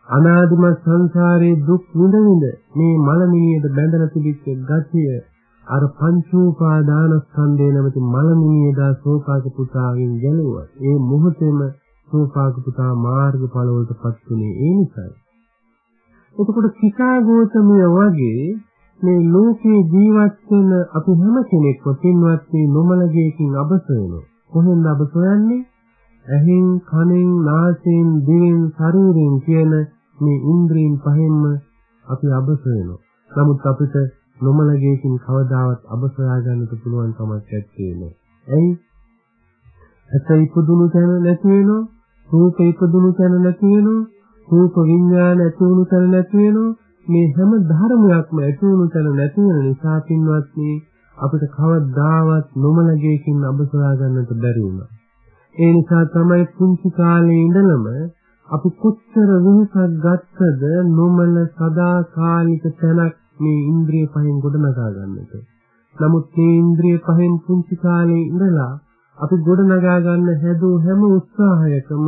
අනාදිමත් සංසාරේ දුක් විඳ විඳ මේ මලමිනියට බැඳලා තිබිච්ච ගතිය අර පංචෝපාදානස්කන්ධේ නැමැති මලමිනියදා සෝපාක පුතාගෙන් ගැලුවා. ඒ මොහොතේම සෝපාක පුතා මාර්ගඵල වලටපත් වුණේ ඒ නිසායි. එතකොට කිසා ගෝතමිය වගේ මේ ලෝකේ ජීවත් වෙන අපි හැම කෙනෙක්ම පින්වත් මේ නොමලගේකින් අබස වෙනවා. කොහෙන්ද අබස යන්නේ? ඇහෙන්, කනෙන්, නාසයෙන්, දිවෙන්, ශරීරයෙන් කියන මේ ඉන්ද්‍රීන් පහෙන්ම අපි අබස වෙනවා. නමුත් අපිට නොමලගේකින් කවදාවත් අබස ගන්නට පුළුවන් කමක් නැත්තේ නේ. ඇයි? ඇස ඉපදුණු තැන නැති වෙනවා. රූප ඉපදුණු තැන නැති වෙනවා. රූප විඥාන ඇති වුණු තැන නැති වෙනවා. මේ හැම ධර්මයක්ම ඇතුණු තැන නැති වෙන නිසා පින්වත්නි අපිට කවදාවත් නොමලගේකින් අබසවා ගන්නට බැරි වුණා. ඒ නිසා තමයි පුංචි කාලේ ඉඳලම අපි කොච්චර වෙනසක් ගත්තද නොමල සදාකාලික තැනක් මේ ඉන්ද්‍රිය පහෙන් ගොඩනගා ගන්නට. නමුත් මේ ඉන්ද්‍රිය පහෙන් පුංචි කාලේ ඉඳලා අපි ගොඩනගා ගන්න හැදූ හැම උත්සාහයකම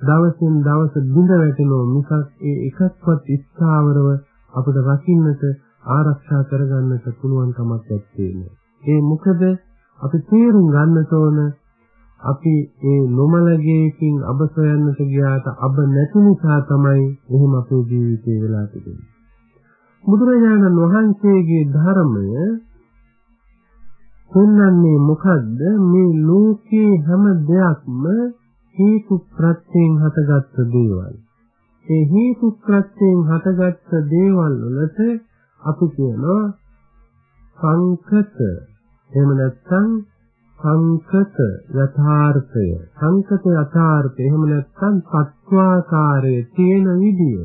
දවසින් දවස බිඳ වැටෙනෝ මිසක් ඒ එකක්වත් ස්ථාවරව අපිට රකින්නට ආරක්ෂා කරගන්නට පුළුවන් කමක් නැත්තේ. ඒ මොකද අපි තේරුම් ගන්න ඕන අපි ඒ නොමලගේකින් අබ සොයන්නට ගියාට අබ නැති නිසා තමයි එහෙම අපේ ජීවිතේ වෙලා තිබෙන්නේ. බුදුරජාණන් වහන්සේගේ ධර්මය පෙන්වන්නේ මොකද්ද මේ ලෝකේ හැම දෙයක්ම හේතු ප්‍රත්‍යයෙන් හටගත්තු දේවල්. ඒ හේතු ප්‍රත්‍යයෙන් හටගත්ත දේවල් වලට අපි කියනවා සංකත එහෙම නැත්නම් සංකත යථාර්ථය සංකත යථාර්ථය එහෙම නැත්නම් සත්වාකාරයේ තියෙන විදිය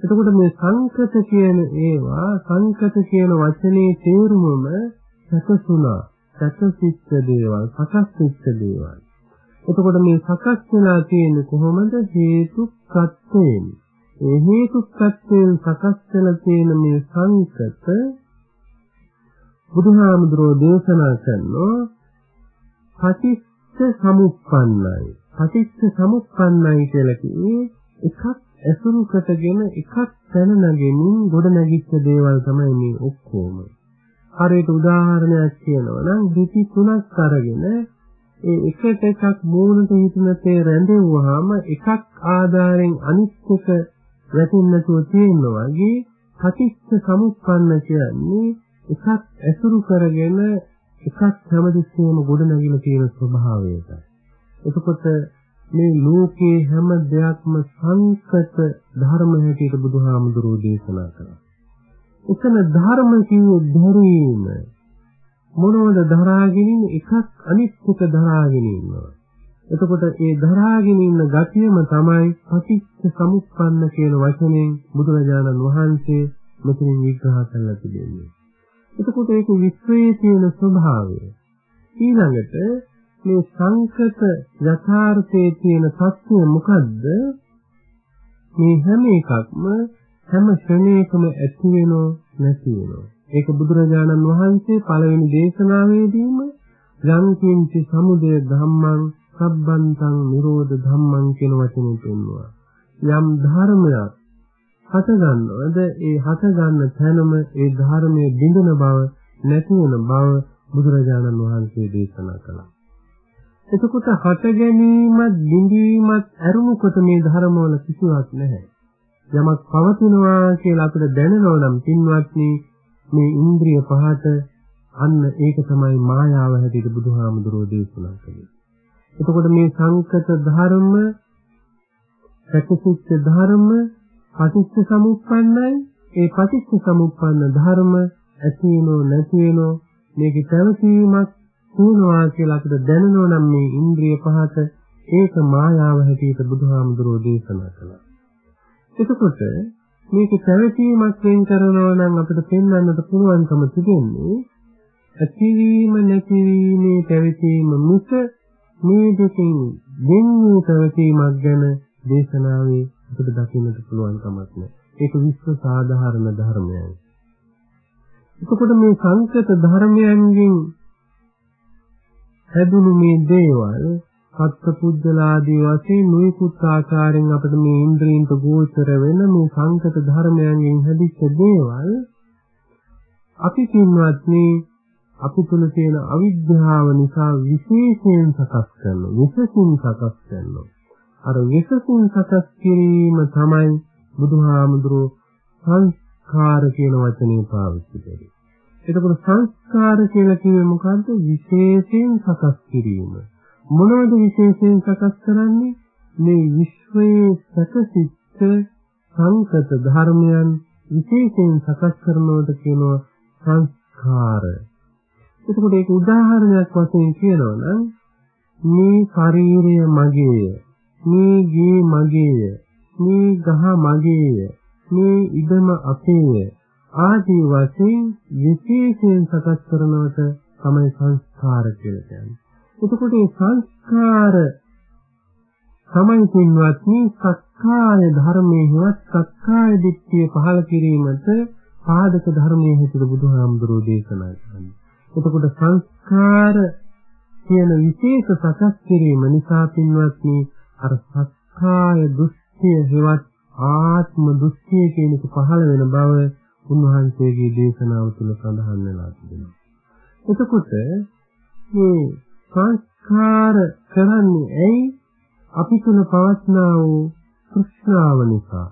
එතකොට මේ සංකත කියන ඒවා සංකත කියන වචනේ තේරුමම සැකසුණා. සැකසිච්ච දේවල්, සකස් වෙච්ච දේවල්. එතකොට මේ සකස් වෙලා තියෙන්නේ කොහොමද? හේතු ප්‍රත්‍යයෙන්. ඒ හේතු ප්‍රත්‍යයෙන් සකස් වෙලා තියෙන මේ සංකත බුදුහාමුදුරෝ දේශනා කරනවා පටිච්ච සමුප්පන්නයි. පටිච්ච සමුප්පන්නයි කියලා කියන්නේ එකක් ඇසුරු කොටගෙන එකක් පැන නැගෙමින් ගොඩ නැගිච්ච දේවල් තමයි මේ ඔක්කොම. හරියට උදාහරණයක් කියනවා නම් ඍති තුනක් අරගෙන ඒ එකට එකක් මූණට හිටින තේ රැඳෙවුවාම එකක් ආධාරයෙන් අනිත් එක වැටෙන්නතුව තියෙනවා වගේ පටිච්ච සමුප්පන්න කියන්නේ එකක් ඇසුරු කරගෙන එකක් හැමදෙස්සෙම ගොඩ නැගිලා තියෙන ස්වභාවයයි. එතකොට මේ ලෝකේ හැම දෙයක්ම සංකත ධර්ම හැටියට බුදුහාමුදුරෝ දේශනා කළා. එතන ධර්ම කිව්වේ ධරීම මොනවද දරාගෙන එකක් අනිත් එක දරාගෙන ඉන්නවා. එතකොට ඒ දරාගෙන ඉන්න ගතියම තමයි පටිච්ච සමුප්පන්න කියන වචනෙන් බුදුරජාණන් වහන්සේ මෙතනින් විග්‍රහ කරලා තිබෙන්නේ. එතකොට ඒක විශ්වයේ තියෙන ස්වභාවය. ඊළඟට මේ සංකත යථාර්ථයේ තියෙන தත්ත්වය මොකද්ද? මේ හැම එකක්ම හැම ක්ෂණයකම ඇති වෙනෝ නැති වෙනෝ. ඒක බුදුරජාණන් වහන්සේ පළවෙනි දේශනාවේදීම යම් කිංචි සමුදය ධම්මං සබ්බන්තං නිරෝධ ධම්මං කියන වචනේ පෙන්වුවා. යම් ධර්මයක් හට ගන්නවද ඒ හට ගන්න තැනම ඒ ධර්මයේ බිඳුන බව නැති වෙන බව බුදුරජාණන් වහන්සේ දේශනා කළා. එතකොට හට ගැනීමත් බිඳීමත් අරුණු කොට මේ ධර්මවල කිසිවක් නැහැ. යමක් පවතිනවා කියලා අපිට දැනෙනවා නම් පින්වත්නි මේ ඉන්ද්‍රිය පහට අන්න ඒක තමයි මායාව හැටියට බුදුහාමුදුරෝ දේශනා කළේ. එතකොට මේ සංකත ධර්ම, සැකසිත ධර්ම, පටිච්ච සමුප්පන්නයි. ඒ පටිච්ච සමුප්පන්න ධර්ම ඇති වෙනෝ නැති වෙනෝ මේකේ පැවතීමක් තියෙනවා කියලා අපිට දැනෙනවා නම් මේ ඉන්ද්‍රිය පහත ඒක මායාව හැටියට බුදුහාමුදුරෝ දේශනා කළා. එතකොට මේක පැවතීමක් වෙන් කරනවා නම් අපිට පෙන්වන්නට පුළුවන්කම තිබෙන්නේ ඇතිවීම නැතිවීමේ පැවතීම මිස මේ දෙකෙන් වෙන් වූ පැවතීමක් ගැන දේශනාවේ අපිට දකින්නට පුළුවන් කමක් නැහැ. ඒක විශ්ව සාධාරණ ධර්මයයි. එතකොට මේ සංකත ධර්මයන්ගෙන් හැදුණු මේ දේවල් සත්පුද්දලාදී වශයෙන් නොයෙකුත් ආකාරයෙන් අපිට මේ ඉන්ද්‍රියන්ට ගෝචර වෙන මේ සංකත ධර්මයන්ගෙන් හැදිච්ච දේවල් අපි කින්වත්නි අපි තුල තියෙන අවිද්‍යාව නිසා විශේෂයෙන් සකස් කරනවා විශේෂයෙන් සකස් කරනවා අර විශේෂයෙන් සකස් කිරීම තමයි බුදුහාමුදුරුවෝ සංස්කාර කියන වචනේ පාවිච්චි කරන්නේ එතකොට සංස්කාර කියලා කිව්වේ මොකද්ද? විශේෂයෙන් සකස් කිරීම. මොනවද විශේෂයෙන් සකස් කරන්නේ? මේ විශ්වයේ සකසිත සංකත ධර්මයන් විශේෂයෙන් සකස් කරනවට කියනවා සංස්කාර. එතකොට ඒක උදාහරණයක් වශයෙන් කියනවා නම් මේ ශරීරය මගේය. මේ ගේ මගේය. මේ ගහ මගේය. මේ ඉදම අපේය. ආදී වශයෙන් විශේෂයෙන් සකස් කරනවට තමයි සංස්කාර කියලා කියන්නේ. එතකොට මේ සංස්කාර තමයි පින්වත්නි සක්කාය ධර්මයේ හෙවත් සක්කාය දිට්ඨිය පහළ කිරීමට පාදක ධර්මයේ හේතුව බුදුහාමුදුරෝ දේශනා කරන්නේ. එතකොට සංස්කාර කියන විශේෂ සකස් කිරීම නිසා පින්වත්නි අර සක්කාය දෘෂ්ටිය හෙවත් ආත්ම දෘෂ්ටිය කියන එක පහළ වෙන බව උන්වහන්සේගේ දේශනාව තුළ සඳහන් වෙලා තිබෙනවා. එතකොට මේ සංස්කාර කරන්නේ ඇයි? අපි තුළ පවස්නා වූ තෘෂ්ණාව නිසා.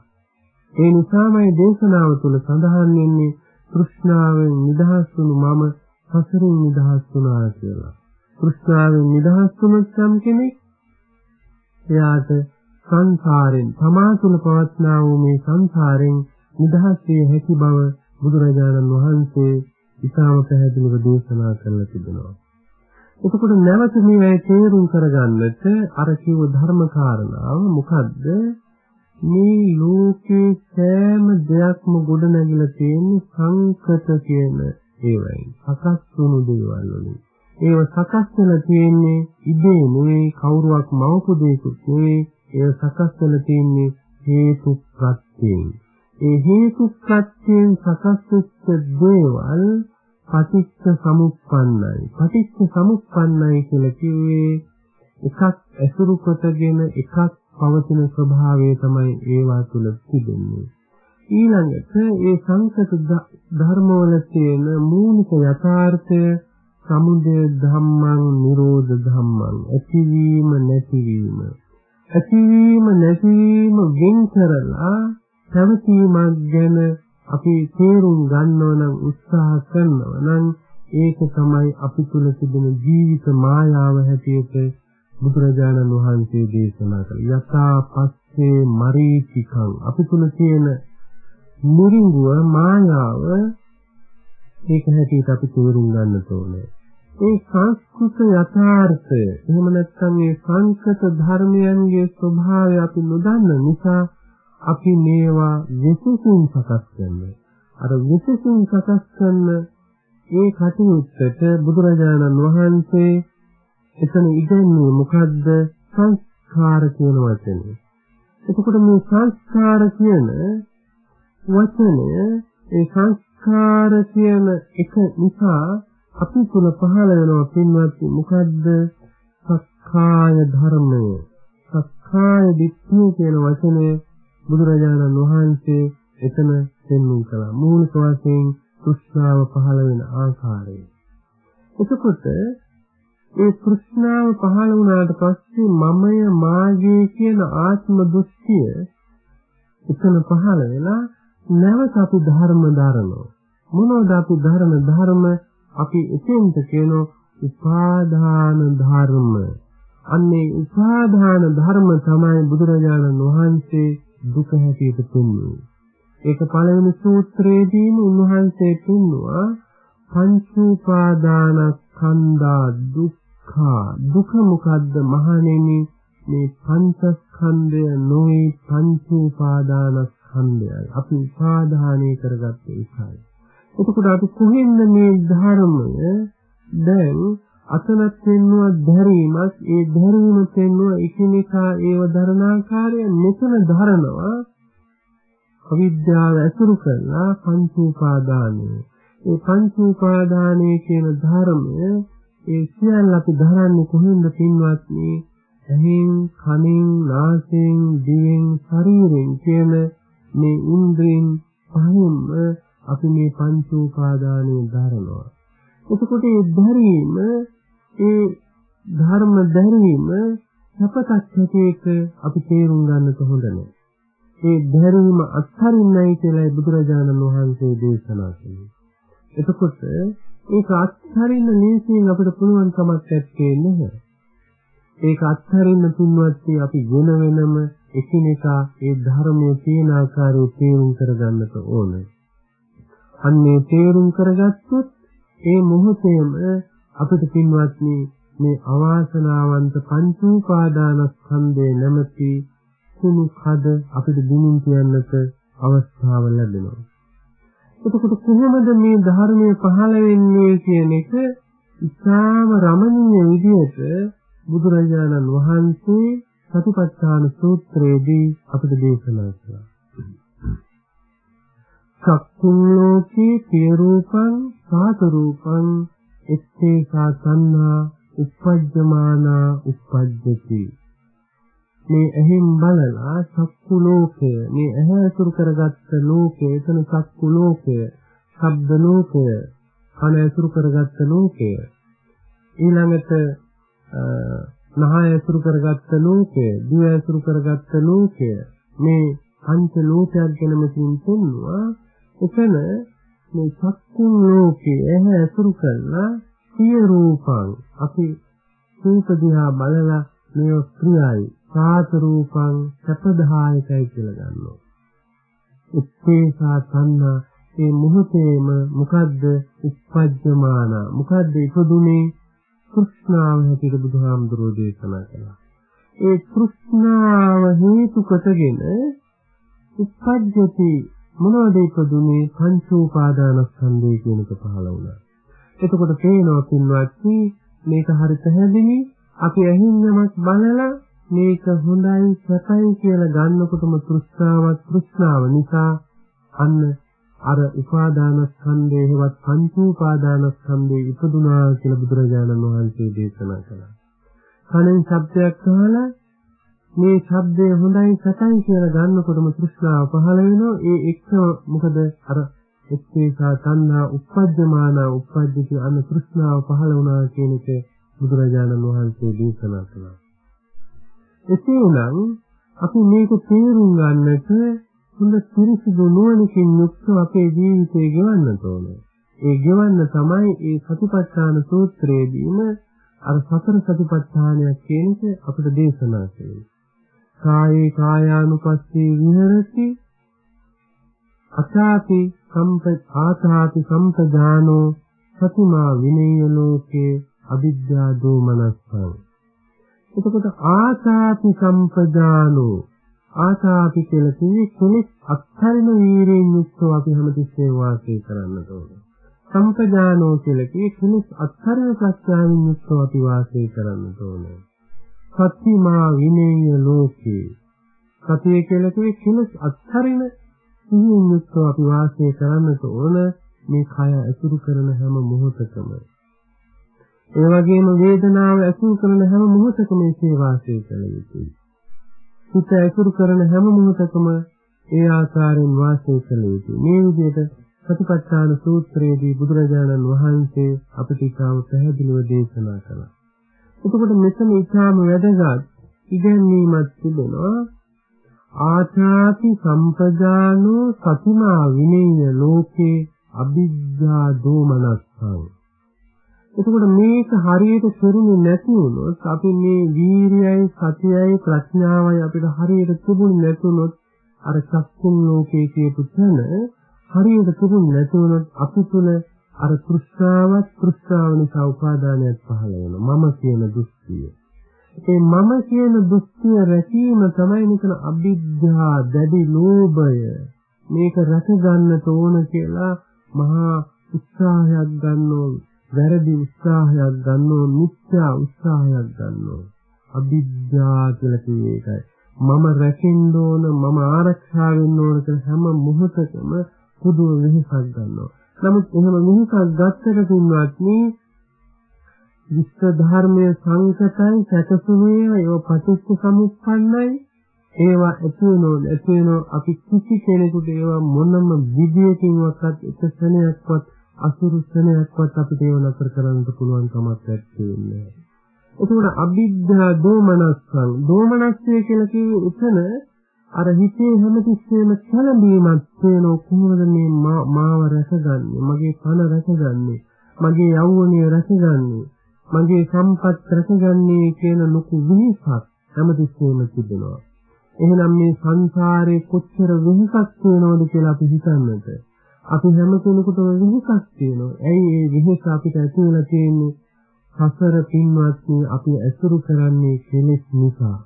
ඒ නිසාමයි දේශනාව තුළ සඳහන් වෙන්නේ තෘෂ්ණාවෙන් නිදහස් වුණු මම සසරින් නිදහස් වුණා කියලා. තෘෂ්ණාවෙන් නිදහස් වුණොත් යම් කෙනෙක් එයාට සංසාරෙන් තමා තුළ පවත්නා වූ මේ සංසාරෙන් නිදහස් විය හැකි බව බුදුරජාණන් වහන්සේ ඉතාම පැහැදිලිව දේශනා කරලා තිබෙනවා. එතකොට නැවත මේ තේරුම් කරගන්නට අර කිව්ව ධර්ම කාරණාව මොකද්ද? මේ ලෝකේ සෑම දෙයක්ම ගොඩ නැගිලා තියෙන්නේ සංකත කියන ඒවයින්. සකස් වුණු දේවල් වලින්. ඒව සකස් වෙලා තියෙන්නේ ඉබේ නෙවෙයි කවුරුවක් මවපු දෙයක්වත් නෙවෙයි. ඒව සකස් වෙලා තියෙන්නේ හේතු ප්‍රත්‍යයෙන්. ඒ හේතු ප්‍රත්‍යයෙන් සකස් වෙච්ච දේවල් පටිච්ච සමුප්පන්නයි. පටිච්ච සමුප්පන්නයි කියලා කිව්වේ එකක් ඇසුරු කොටගෙන එකක් පවතින ස්වභාවය තමයි ඒවා තුල තිබෙන්නේ. ඊළඟට ඒ සංකත ධර්මවල තියෙන මූලික යථාර්ථය සමුදය ධම්මං නිරෝධ ධම්මං ඇතිවීම නැතිවීම ඇතිවීම නැතිවීම වෙන් කරලා පැවතීමක් ගැන අපි තේරුම් ගන්නව නම් උත්සාහ කරනවා නම් ඒක තමයි අපි තුල තිබෙන ජීවිත මායාව හැටියට බුදුරජාණන් වහන්සේ දේශනා කළ. යථා පස්සේ මරීචිකං. අපි තුල තියෙන මුරිඟුව මායාව ඒක හැටියට අපි තේරුම් ගන්න ඕනේ. ඒ සංස්කෘත යථාර්ථය එහෙම නැත්නම් මේ සංකත ධර්මයන්ගේ ස්වභාවය අපි නොදන්න නිසා අපි මේවා විශේෂයෙන් සකස් කරනවා. අර විශේෂයෙන් සකස් කරන ඒ කටයුත්තට බුදුරජාණන් වහන්සේ එතන ඉගන්නේ මොකද්ද? සංස්කාර කියන වචනේ. එතකොට මේ සංස්කාර කියන වචනය ඒ සංස්කාර කියන එක නිසා අපි තුල පහළ වෙනවා පින්වත් මොකද්ද? සක්කාය ධර්මය. සක්කාය දිට්ඨිය කියන වචනේ බුදුරජාණන් වහන්සේ එතන පෙන්වුම් කළා. මූලික වශයෙන් තෘෂ්ණාව පහළ වෙන ආකාරය. එතකොට ඒ තෘෂ්ණාව පහළ වුණාට පස්සේ මමය මාගේ කියන ආත්ම දෘෂ්ටිය එතන පහළ වෙලා නැවත අපි ධර්ම දරනවා. මොනවද අපි ධර්ම ධර්ම අපි එතෙන්ට කියන උපාදාන ධර්ම. අන්නේ උපාදාන ධර්ම තමයි බුදුරජාණන් වහන්සේ දුක හැටියට පෙන්වන්නේ. ඒක පළවෙනි සූත්‍රයේදීම උන්වහන්සේ පෙන්වුවා පංච උපාදානස්කන්ධා දුක්ඛා. දුක මොකද්ද? මහණෙනි මේ පංචස්කන්ධය නොවේ පංච උපාදානස්කන්ධයයි අපි උපාදානය කරගත්තේ ඒකයි එතකොට අපි කොහෙන්ද මේ ධර්මය දැන් අතනත් වෙනවා දැරීමක් ඒ දැරීම වෙනවා එකිනෙකා ඒව දරණාකාරය මෙතන ධරනවා අවිද්‍යාව ඇසුරු කරලා පංච උපාදානය ඒ පංච උපාදානය කියන ධර්මය ඒ සියල්ල අපි දරන්නේ කොහෙන්ද පින්වත්නි? ඇහෙන් කනෙන් නාසයෙන් දිවෙන් ශරීරයෙන් කියන මේ ඉන්ද්‍රියන් පහෙන්ම අපි මේ පංච උපාදානය දරනවා. එතකොට ඒ දැරීම ඒ ධර්ම දැරීම සපතක් හැටියට අපි තේරුම් ගන්නට හොඳ නැහැ. ඒ දැරීම අත්හරින්නයි කියලා බුදුරජාණන් වහන්සේ දේශනා කළේ. එතකොට ඒක අත්හරින්න නීතියෙන් අපිට පුළුවන් කමක් නැත්තේ නැහැ. ඒක අත්හරින්න තුන්වත් අපි වෙන වෙනම එකිනෙකා ඒ ධර්මයේ තියෙන ආකාරය තේරුම් කරගන්නට ඕනේ. අන්නේ තේරුම් කරගත්තොත් ඒ මොහොතේම අපිට පින්වත්නි මේ අවාසනාවන්ත පංච උපාදානස්කන්ධේ නැමැති කුණු කද අපිට දිනුම් කියන්නට අවස්ථාව ලැබෙනවා. එතකොට කොහොමද මේ ධර්මයේ පහළ වෙන්නේ කියන එක ඉතාම රමණීය විදිහට බුදුරජාණන් වහන්සේ සතිපට්ඨාන සූත්‍රයේදී අපිට දේශනා කළා. චක්කුං ලෝකේ පිය රූපං සාත රූපං එත්තේකා සංනා uppajjamana uppajjati මේ ඇහෙන් බලලා චක්කු ලෝකය මේ ඇහැ අසුරු කරගත්ත ලෝකය එතන චක්කු ලෝකය ශබ්ද ලෝකය කන අසුරු කරගත්ත ලෝකය ඊළඟට නහය අසුරු කරගත්ත ලෝකය දිව අසුරු කරගත්ත ලෝකය මේ පංච ලෝකයක් ගැන මෙතන පෙන්නවා. එතන මේ චක්කුන් ලෝකේ ඇහැ ඇසුරු කරලා සිය රූපං අපි රූප දිහා බලලා මේ ප්‍රියයි සාත රූපං සපදායකයි කියලා ගන්නවා. උත්තේසා තණ්හා ඒ මොහොතේම මොකද්ද උපජ්ජමාන මොකද්ද ඉපදුනේ කෘෂ්ණාව හැටියට බුදුහාමුදුරෝ දේශනා කළා. ඒ කෘෂ්ණාව හේතු කොටගෙන උප්පජ්ජති මොනවද ඉපදුනේ පංච උපාදානස්කන්ධය කියන එක පහළ වුණා. එතකොට පේනවා පින්වත්නි මේක හරි පැහැදිලි අපි ඇහින්නමත් බලලා මේක හොඳයි සැපයි කියලා ගන්නකොටම තෘෂ්ණාවක් තෘෂ්ණාව නිසා අන්න අර උපාදානස්කන්ධයේවත් පංච උපාදානස්කන්ධයේ ඉපදුනා කියලා බුදුරජාණන් වහන්සේ දේශනා කළා. කනෙන් ශබ්දයක් අහලා මේ ශබ්දය හොඳයි සැපයි කියලා ගන්නකොටම තෘෂ්ණාව පහළ වෙනවා. ඒ එක්ක මොකද අර එක්කේසා තණ්හා උපජ්ජමාන උපජ්ජති අන්න තෘෂ්ණාව පහළ වුණා කියන එක බුදුරජාණන් වහන්සේ දේශනා කළා. එසේනම් අපි මේක තේරුම් ගන්නට හොඳ පිරිසිදු නුවණකින් යුක්තව අපේ ජීවිතය ගෙවන්න ඕනේ. ඒ ගෙවන්න තමයි ඒ සතිපට්ඨාන සූත්‍රයේදීම අර සතර සතිපට්ඨානයක් කියන එක අපිට දේශනා කළේ. කායේ කායානුපස්සී විහෙරති අචාති සම්ප ආතාති සම්පදානෝ සතිමා විනේය ලෝකේ අවිද්‍යා දෝමනස්සං එතකොට ආසාති සම්පදානෝ ආසාති කියලා කියන්නේ කෙනෙක් අත්හරින වීරයෙන් යුක්තව අපි හැමතිස්සෙම වාසය කරන්න ඕනේ. සම්පදානෝ කියලා කියන්නේ කෙනෙක් අත්හරින ප්‍රත්‍යාවෙන් යුක්තව අපි වාසය කරන්න ඕනේ. සතිමා විනේය ලෝකේ සතිය කියලා කියන්නේ කෙනෙක් අත්හරින සිහියෙන් යුක්තව අපි වාසය කරන්නට ඕන මේ කය ඇසුරු කරන හැම මොහොතකම. ඒ වගේම වේදනාව ඇසුරු කරන හැම මොහොතකම මේ වාසය කළ යුතුයි. සිත ඇසුරු කරන හැම මොහොතකම ඒ ආකාරයෙන් වාසය කළ යුතුයි. මේ විදිහට සතිපට්ඨාන සූත්‍රයේදී බුදුරජාණන් වහන්සේ අපිට ඉතාම පැහැදිලිව දේශනා කළා. එතකොට මෙතන ඉතාම වැදගත් ඉගැන්වීමක් තිබෙනවා. ආචාති සම්පජානෝ සතිමා විනේය ලෝකේ අවිජ්ජා දෝමනස්සං. එතකොට මේක හරියට කරුනේ නැති වුණොත් අපි මේ වීරියයි සතියයි ප්‍රඥාවයි අපිට හරියට තිබුණ නැතුනොත් අර සත්‍යම් ලෝකේ කියපු තැන හරියට තිබුණ නැතුනොත් අපි තුල අර තෘෂ්ණාවත් තෘෂ්ණාව නිසා උපාදානයක් පහළ වෙනවා. මම කියන දෘෂ්ටිය. ඒ මම කියන දෘෂ්ටිය රැකීම තමයි මෙතන අවිද්‍යා දැඩි ලෝභය. මේක රැක ගන්නට ඕන කියලා මහා උත්සාහයක් ගන්නෝ වැරදි උත්සාහයක් ගන්නෝ මිත්‍යා උත්සාහයක් ගන්නෝ. අවිද්‍යා කියලා කියේ ඒකයි. මම රැකෙන්න ඕන මම ආරක්ෂා වෙන්න ඕන කියලා හැම මොහොතකම පුදුම වෙහසක් ගන්නවා. නමුත් එහෙම වෙහසක් ගත්තට පින්වත්නි විශ්ව ධර්මයේ සංකතයි සැකසුමේ ඒව පටිච්ච සමුප්පන්නයි. ඒවා ඇති වෙනෝ නැති වෙනෝ අපි කිසි කෙනෙකුට ඒවා මොනම විදියකින්වත් එක ස්නේහයක්වත් අසුරු ස්නේහයක්වත් අපිට ඒව නතර කරන්න පුළුවන් කමක් නැත්තේ එතකොට අවිද්‍යා දෝමනස්සං. දෝමනස්සය කියලා කිව්වේ උතන අර හිතේ හැමතිස්සෙම කලබීමක් තියෙන කොහොමද මේ මාව රැකගන්නේ මගේ කන රැකගන්නේ මගේ යෞවනය රැකගන්නේ මගේ සම්පත් රැකගන්නේ කියන ලොකු වෙහසක් හැමතිස්සෙම තිබෙනවා. එහෙනම් මේ සංසාරේ කොච්චර වෙහසක් තියෙනවද කියලා අපි හිතන්නට. අපි හැම කෙනෙකුටම වෙහසක් තියෙනවා. ඇයි ඒ වෙහස අපිට ඇති වෙලා තියෙන්නේ? සසර පින්වත්නි අපි ඇසුරු කරන්නේ කෙලෙස් නිසා.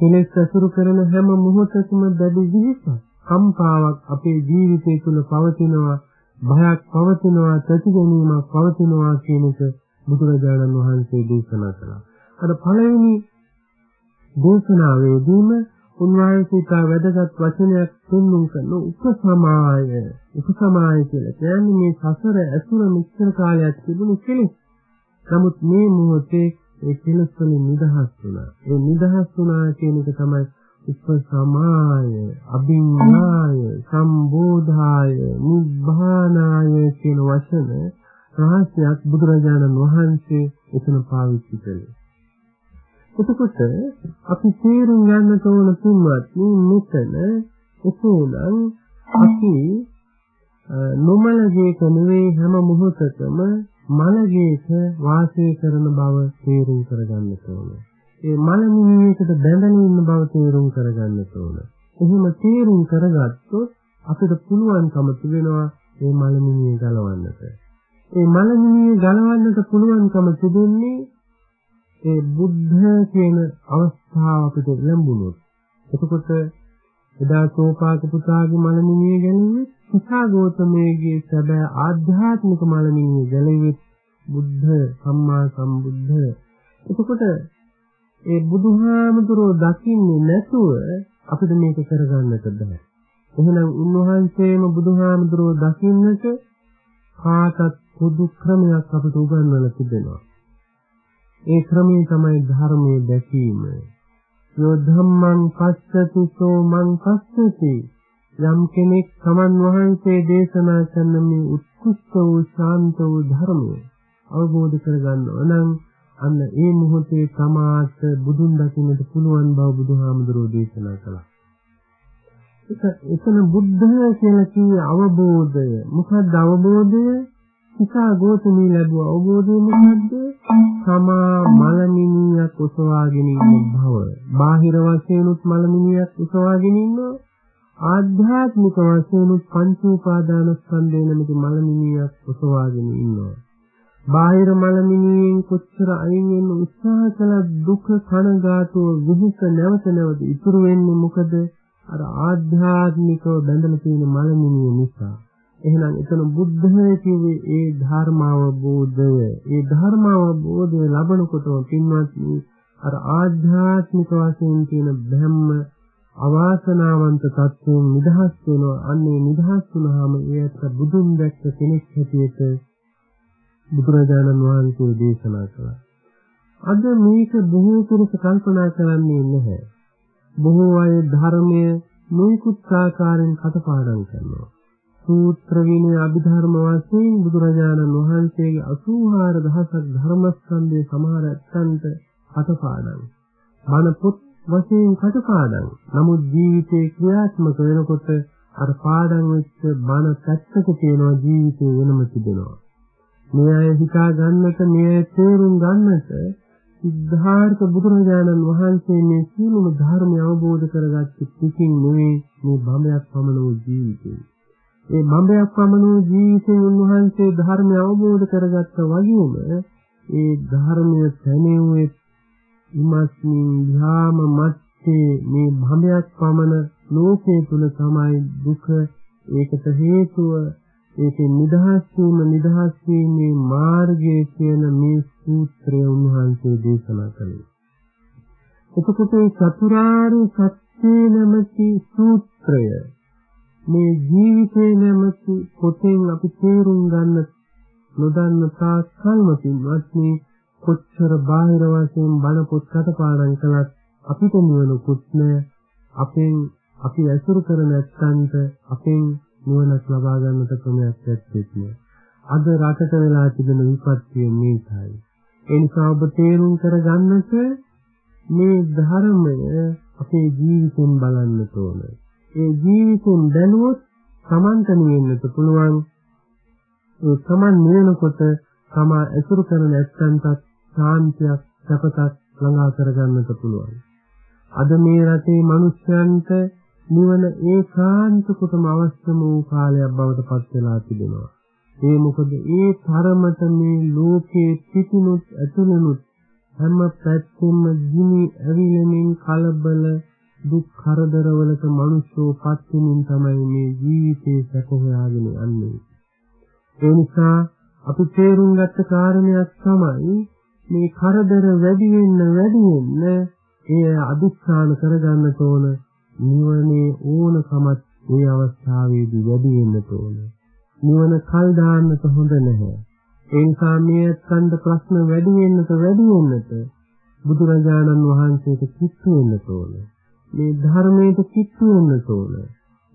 කෙලෙස් ඇසුරු කරන හැම මොහොතකම දැඩි වෙහසක්, කම්පාවක් අපේ ජීවිතය තුළ පවතිනවා, භයක් පවතිනවා, ප්‍රතිගැනීමක් පවතිනවා කියන එක බුදුරජාණන් වහන්සේ දේශනා කළා. අර පළවෙනි දේශනාවේදීම උන්වහන්සේ තා වැදගත් වචනයක් තුන්නුම් කරන උපසමාය උපසමාය කියලා කියන්නේ මේ සසර ඇසුර මිච්ඡර කාලයක් තිබුණු කෙලෙස්. නමුත් මේ මොහොතේ ඒ කෙලෙස් වලින් නිදහස් වුණා. ඒ නිදහස් වුණා කියන එක තමයි උපසමාය, අභිඥාය, සම්බෝධාය, නිබ්බානාය කියන වචන රහසයක් බුදුරජාණන් වහන්සේ එතන පාවිච්චි කළේ. එතකොට අපි තේරුම් ගන්න ඕන තුන්වත් මෙතන එසේනම් අපි නොමලගේක නෙවෙයි හැම මොහොතකම මලගේක වාසය කරන බව තේරුම් කරගන්න ඕන. ඒ මලමිණියකට බැඳගෙන ඉන්න බව තේරුම් කරගන්න ඕන. එහෙම තේරුම් කරගත්තොත් අපිට පුළුවන්කම තිබෙනවා මේ මලමිණිය ගලවන්නට. ඒ මලමිනිය ගලවන්නට පුළුවන්කම තිබෙන්නේ ඒ බුද්ධ කියන අවස්ථාව අපිට ලැබුණොත්. එතකොට එදා සෝපාක පුතාගේ මලමිනිය ගැලුවේ සිතා ගෞතමයේ සැබෑ ආධ්‍යාත්මික මලමිනිය ගැලුවේ බුද්ධ සම්මා සම්බුද්ධ. එතකොට ඒ බුදුහාමුදුරෝ දකින්නේ නැතුව අපිට මේක කරගන්නට බෑ. එහෙනම් උන්වහන්සේම බුදුහාමුදුරෝ දකින්නට කාටත් පොදු ක්‍රමයක් අපිට උගන්වලා තිබෙනවා. ඒ ක්‍රමය තමයි ධර්මයේ දැකීම. යෝ ධම්මං පස්සති සෝ මං පස්සති. යම් කෙනෙක් සමන් වහන්සේ දේශනා කරන මේ උත්කෘෂ්ඨ වූ ශාන්ත වූ ධර්මය අවබෝධ කරගන්නවා නම් අන්න ඒ මොහොතේ සමාත බුදුන් දකින්නට පුළුවන් බව බුදුහාමුදුරෝ දේශනා කළා. එතන බුද්ධ කියලා කියේ අවබෝධය. මොකක්ද අවබෝධය? සිතා ගෝතමී ලැබුව අවබෝධය මොකද්ද? තමා මලමිනියක් උසවාගෙන ඉන්න බව. බාහිර වශයෙන්ුත් මලමිනියක් උසවාගෙන ඉන්නවා. ආධ්‍යාත්මික වශයෙන්ුත් පංච උපාදාන ස්කන්ධය නැමැති මලමිනියක් උසවාගෙන ඉන්නවා. බාහිර මලමිනියෙන් කොච්චර අයින් වෙන්න උත්සාහ කළත් දුක කනගාටුව විහිස නැවත නැවත ඉතුරු වෙන්නේ මොකද? අර ආධ්‍යාත්මිකව බැඳලා තියෙන මලමිනිය නිසා. එහෙනම් එතන බුද්ධය කිව්වේ ඒ ධර්මාවබෝධය. ඒ ධර්මාවබෝධය ලබනකොටම පින්වත්නි අර ආධ්‍යාත්මික වශයෙන් තියෙන බැම්ම අවාසනාවන්ත තත්ත්වයෙන් නිදහස් වෙනවා. අන්නේ නිදහස් වුණාම ඒත් බුදුන් දැක්ක කෙනෙක් හැටියට බුදුරජාණන් වහන්සේ දේශනා කළා. අද මේක බොහෝ පුරුෂ කල්පනා කරන්නේ නැහැ. බොහෝ අය ධර්මය නොයෙකුත් ආකාරයෙන් කටපාඩම් කරනවා. සූත්‍ර විනය අභිධර්ම වශයෙන් බුදුරජාණන් වහන්සේගේ 84 දහසක් ධර්මස්කන්ධයේ සමහර ඇත්තන්ට කටපාඩම්. බණ පොත් වශයෙන් කටපාඩම්. නමුත් ජීවිතේ ක්‍රියාත්මක වෙනකොට අර පාඩම් වෙච්ච බණ පැත්තක තියෙනවා ජීවිතේ වෙනම තිබෙනවා. මේ අය හිතා ගන්නට මේ අය තේරුම් ගන්නට සිද්ධාර්ථ බුදුරජාණන් වහන්සේ මේ සියලුම ධර්ම අවබෝධ කරගත්ත පිටින් නෙවෙයි මේ බඹයක් පමණ වූ ජීවිතේ. ඒ බඹයක් පමණ ජීවිතේ උන්වහන්සේ ධර්මය අවබෝධ කරගත්ත වගේම ඒ ධර්මය පැනෙව්වේ ඉමස්මින් යාම මත්තේ මේ බඹයක් පමණ ලෝකයේ තුල තමයි දුක ඒකට හේතුව ඒකේ නිදහස් වීම නිදහස් වීමේ මාර්ගය කියන මේ සූත්‍රය උන්වහන්සේ දේශනා කළේ. එතකොට චතුරාර්ය සත්‍ය නැමැති සූත්‍රය මේ ජීවිතේ නැමැති පොතෙන් අපි තේරුම් ගන්න නොදන්න තාක් කල්ම පින්වත්නි කොච්චර බාහිර වශයෙන් බණ පොත් කටපාඩම් කළත් අපිට නුවණකුත් නැහැ අපෙන් අපි ඇසුරු කර නැත්නම්ට අපෙන් නුවණක් ලබා ගන්නට ක්‍රමයක් නැත්තේ අද රටට වෙලා තිබෙන විපත්තිය මේකයි. ඒ නිසා ඔබ තේරුම් කරගන්නට මේ ධර්මය අපේ ජීවිතෙන් බලන්න ඕනේ. ඒ ජීවිතෙන් දැනුවොත් Tamanට නිවෙන්නට පුළුවන්. ඒ Taman නිවෙනකොට තමා ඇසුරු කරන ඇත්තන්ටත් ශාන්තියක් සැපතක් ළඟා කරගන්නට පුළුවන් අද මේ රටේ මිනිස්යන්ට නිවන ඒකාන්ත කොටම අවශ්‍යම වූ කාලයක් බවට පත් වෙලා තිබෙනවා ඒ මොකද ඒ තරමට මේ ලෝකයේ පිටිනුත් ඇතුළනුත් හැම පැත්තෙම ගිනි ඇවිලෙමින් කලබල දුක් කරදරවලට මිනිස්සු පත් වෙනින් තමයි මේ ජීවිතේ සැප හොයාගෙන යන්නේ. ඒ නිසා අපි තේරුම් ගත්ත කාරණයක් තමයි මේ කරදර වැඩි වෙන්න වැඩි වෙන්න ඒ අදිස්ථාන කරගන්න තෝන නිවනේ ඕනකමත් මේ අවස්ථාවේදී වැඩි වෙන්න තෝන. නිවන කල් දාන්නට හොඳ නැහැ. ඒ නිසා මේ අත්කන්ද ප්‍රශ්න වැඩි වෙන්නට වැඩි වෙන්නට බුදුරජාණන් වහන්සේට කිත්තු වෙන්න ඕනේ. මේ ධර්මයට කිට්ටු වෙන්න ඕන.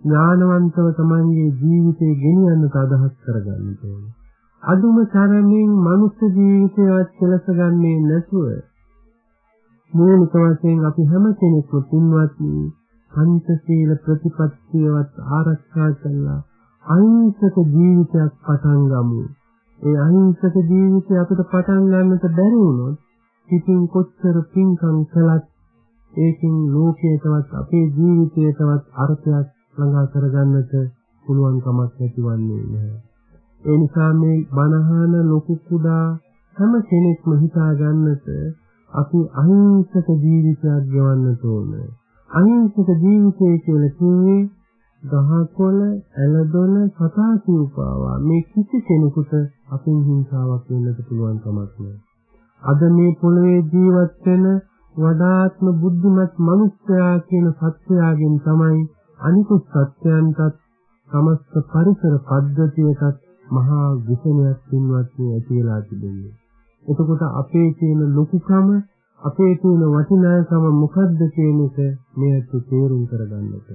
ඥානවන්තව තමන්ගේ ජීවිතේ ගෙනියන්නට අදහස් කරගන්න ඕන. අදුම තරමින් මනුෂ්‍ය ජීවිතයවත් කෙලස ගන්නේ නැතුව මූලික වශයෙන් අපි හැම කෙනෙක්ම පින්වත්නි පංචශීල ප්‍රතිපත්තියවත් ආරක්ෂා කළා අහිංසක ජීවිතයක් පටන් ගමු. ඒ අහිංසක ජීවිතය අපිට පටන් ගන්නට බැරි වුණොත් ඉතින් කොච්චර පින්කම් කළත් ඒකින් ලෝකයටවත් අපේ ජීවිතයටවත් අර්ථයක් ළඟා කරගන්නට පුළුවන් කමක් නැතිවන්නේ නැහැ. ඒ නිසා මේ බණහන ලොකු කුඩා හැම කෙනෙක්ම හිතා ගන්නට අපි අහිංසක ජීවිතයක් ගෙවන්නට ඕන. අහිංසක ජීවිතය කියලා කිව්වේ ගහකොළ ඇලදොල සතා සිව්පාවා මේ කිසි කෙනෙකුට අපින් හිංසාවක් වෙන්නට පුළුවන් කමක් නැහැ. අද මේ පොළවේ ජීවත් වෙන වඩාත්ම බුද්ධිමත් මිනිසයා කියන සත්‍යයෙන් තමයි අනිකුත් සත්‍යයන්ටත් සමස්ත පරිසර පද්ධතියටත් මහා විසනයක් පින්වත්නි ඇතිලා තිබෙන්නේ. එතකොට අපේ තියෙන ලොකුකම අපේ තියෙන වටිනාකම මොකද්ද කියන එක මේක තේරුම් කරගන්නට.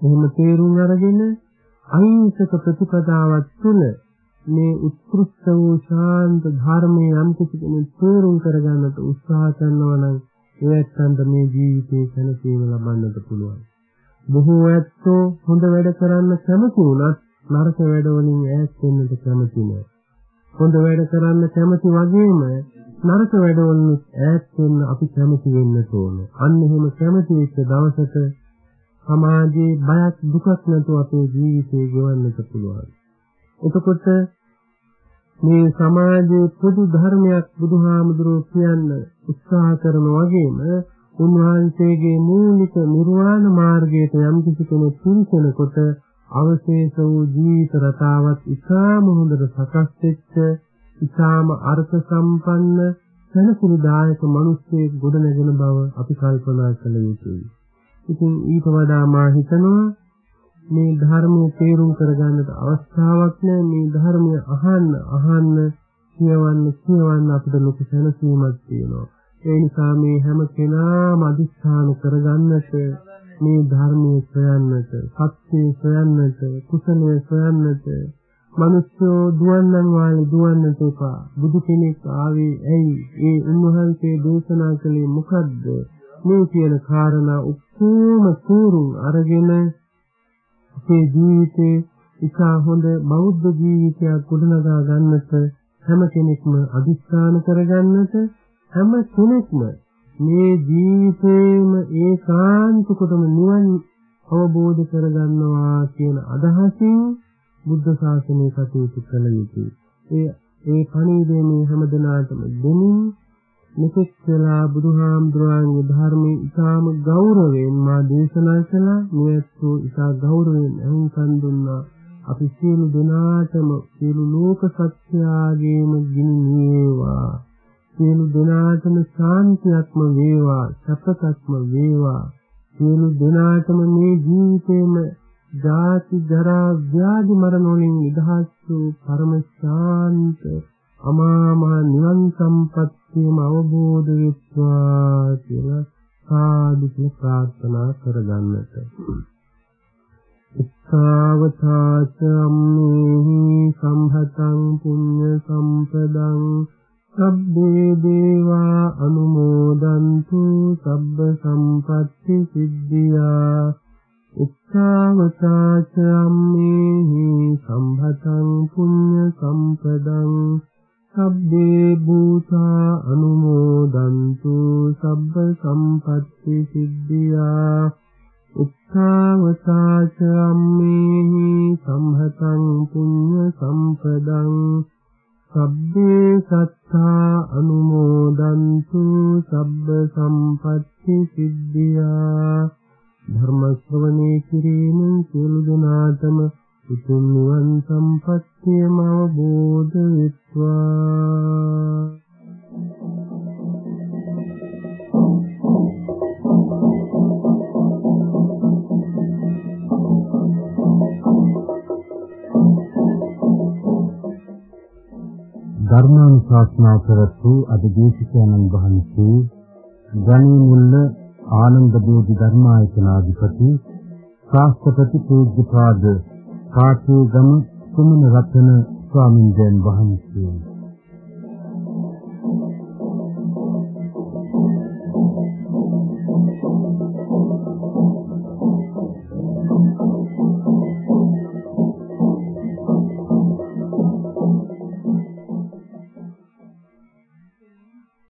එහෙම තේරුම් අරගෙන අහිංසක ප්‍රතිපදාවක් තුළ මේ උත්කෘෂ්ඨ වූ ශාන්ත ධර්මයේ යම් කිසි කෙනෙක් තේරුම් කරගන්නට උත්සාහ කරනවා නම් ඒත්තන්ට මේ ජීවිතේ සැනසීම ලබන්නට පුළුවන්. බොහෝ ඇත්තෝ හොඳ වැඩ කරන්න කැමති වුණත් නරක වැඩ වලින් ඈත් වෙන්නට කැමති නෑ. හොඳ වැඩ කරන්න කැමති වගේම නරක වැඩ වලින් ඈත් වෙන්න අපි කැමති වෙන්න ඕන. අන්න එහෙම කැමති වෙච්ච දවසක සමාජයේ බයක් දුකක් නැතුව අපේ ජීවිතේ ගෙවන්නට පුළුවන්. එතකොට මේ සමාජයේ පොදු ධර්මයක් බුදුහාමුදුරුවෝ කියන්න උත්සාහ කරන වගේම උන්වහන්සේගේ මූලික නිර්වාණ මාර්ගයට යම් කිසි කෙනෙක් පිළිසෙනකොට අවශේෂ වූ ජීවිත රටාවක් ඉතාම හොඳට සකස් වෙච්ච ඉතාම අර්ථ සම්පන්න සනසුරුදායක මිනිස්සෙක් ගොඩනැගෙන බව අපි කල්පනා කළ යුතුයි. ඉතින් ඊට වඩා මා හිතනවා මේ ධර්මයේ තේරුම් කරගන්නට අවස්ථාවක් නැහැ මේ ධර්මය අහන්න අහන්න කියවන්න කියවන්න අපිට ලොකු සැනසීමක් තියෙනවා ඒ නිසා මේ හැම කෙනාම අදිස්ථාන කරගන්නට මේ ධර්මයේ සොයන්නට සත්‍යයේ සොයන්නට කුසලයේ සොයන්නට මිනිස්සු දුවන්නන් වාලේ දුවන්නට එපා. බුදු කෙනෙක් ආවේ ඇයි? ඒ උන්වහන්සේ දේශනා කළේ මොකද්ද? මේ කියන කාරණා ඔක්කොම තේරුම් අරගෙන අපේ ජීවිතේ ඉතා හොඳ බෞද්ධ ජීවිතයක් ගොඩනගා ගන්නට හැම කෙනෙක්ම අදිස්ථාන කරගන්නට හැම කෙනෙක්ම මේ ජීවිතේම ඒකාන්ත කොටම නිවන් අවබෝධ කරගන්නවා කියන අදහසින් බුද්ධ ශාසනය කටයුතු කළ යුතුයි. ඒ ඒ පණිවිඩය මේ හැමදෙනාටම දෙමින් මෙතෙක් වෙලා බුදුහාමුදුරන්ගේ ධර්මයේ ඉතාම ගෞරවයෙන් මා දේශනා කළා. මෙයත්තු ඉතා ගෞරවයෙන් අහුම්කන් දුන්නා. අපි සියලු දෙනාටම සියලු ලෝක සත්‍යයේම ගිනිනේවා. සියලු දෙනාටම ශාන්තියක්ම වේවා සපතක්ම වේවා සියලු දෙනාටම මේ ජීවිතේම ජාති ජරා ව්‍යාධි මරණ වලින් නිදහස් වූ පරම ශාන්ත අමා මහ නිවන් සම්පත්තියම අවබෝධ වෙත්වා කියලා සාදු ප්‍රාර්ථනා කරගන්නට. උත්සාවතාච අම්මේහි සම්භතං පුඤ්ඤ සම්පදං සබ්බේ දේවා අනුමෝදන්තු සබ්බ සම්පත්ති සිද්ධියා. උත්සාවතාච අම්මේහි සම්භතං පුඤ්ඤ සම්පදං. සබ්බේ භූතා අනුමෝදන්තු සබ්බ සම්පත්ති සිද්ධියා. උත්සාවතාච අම්මේහි සම්හතං පුඤ්ඤ සම්පදං. සබ්බේ සත්තා අනුමෝදන්තු සබ්බ සම්පත්ති සිද්ධියා. ධර්ම ශ්‍රවණේ කිරීමෙන් සියලු දෙනාටම උතුම් නිවන් සම්පත්තියම අවබෝධ වෙත්වා. ධර්මානුශාසනා කරතු අද දේශකයන්න් වහන්සේ ගණී මුල්ල ආනන්ද බෝධි ධර්මායතනාධිපති ශාස්ත්‍රපති පූජ්‍යපාද කාටේ ගම සුමන රත්න ස්වාමින්දයන් වහන්සේ.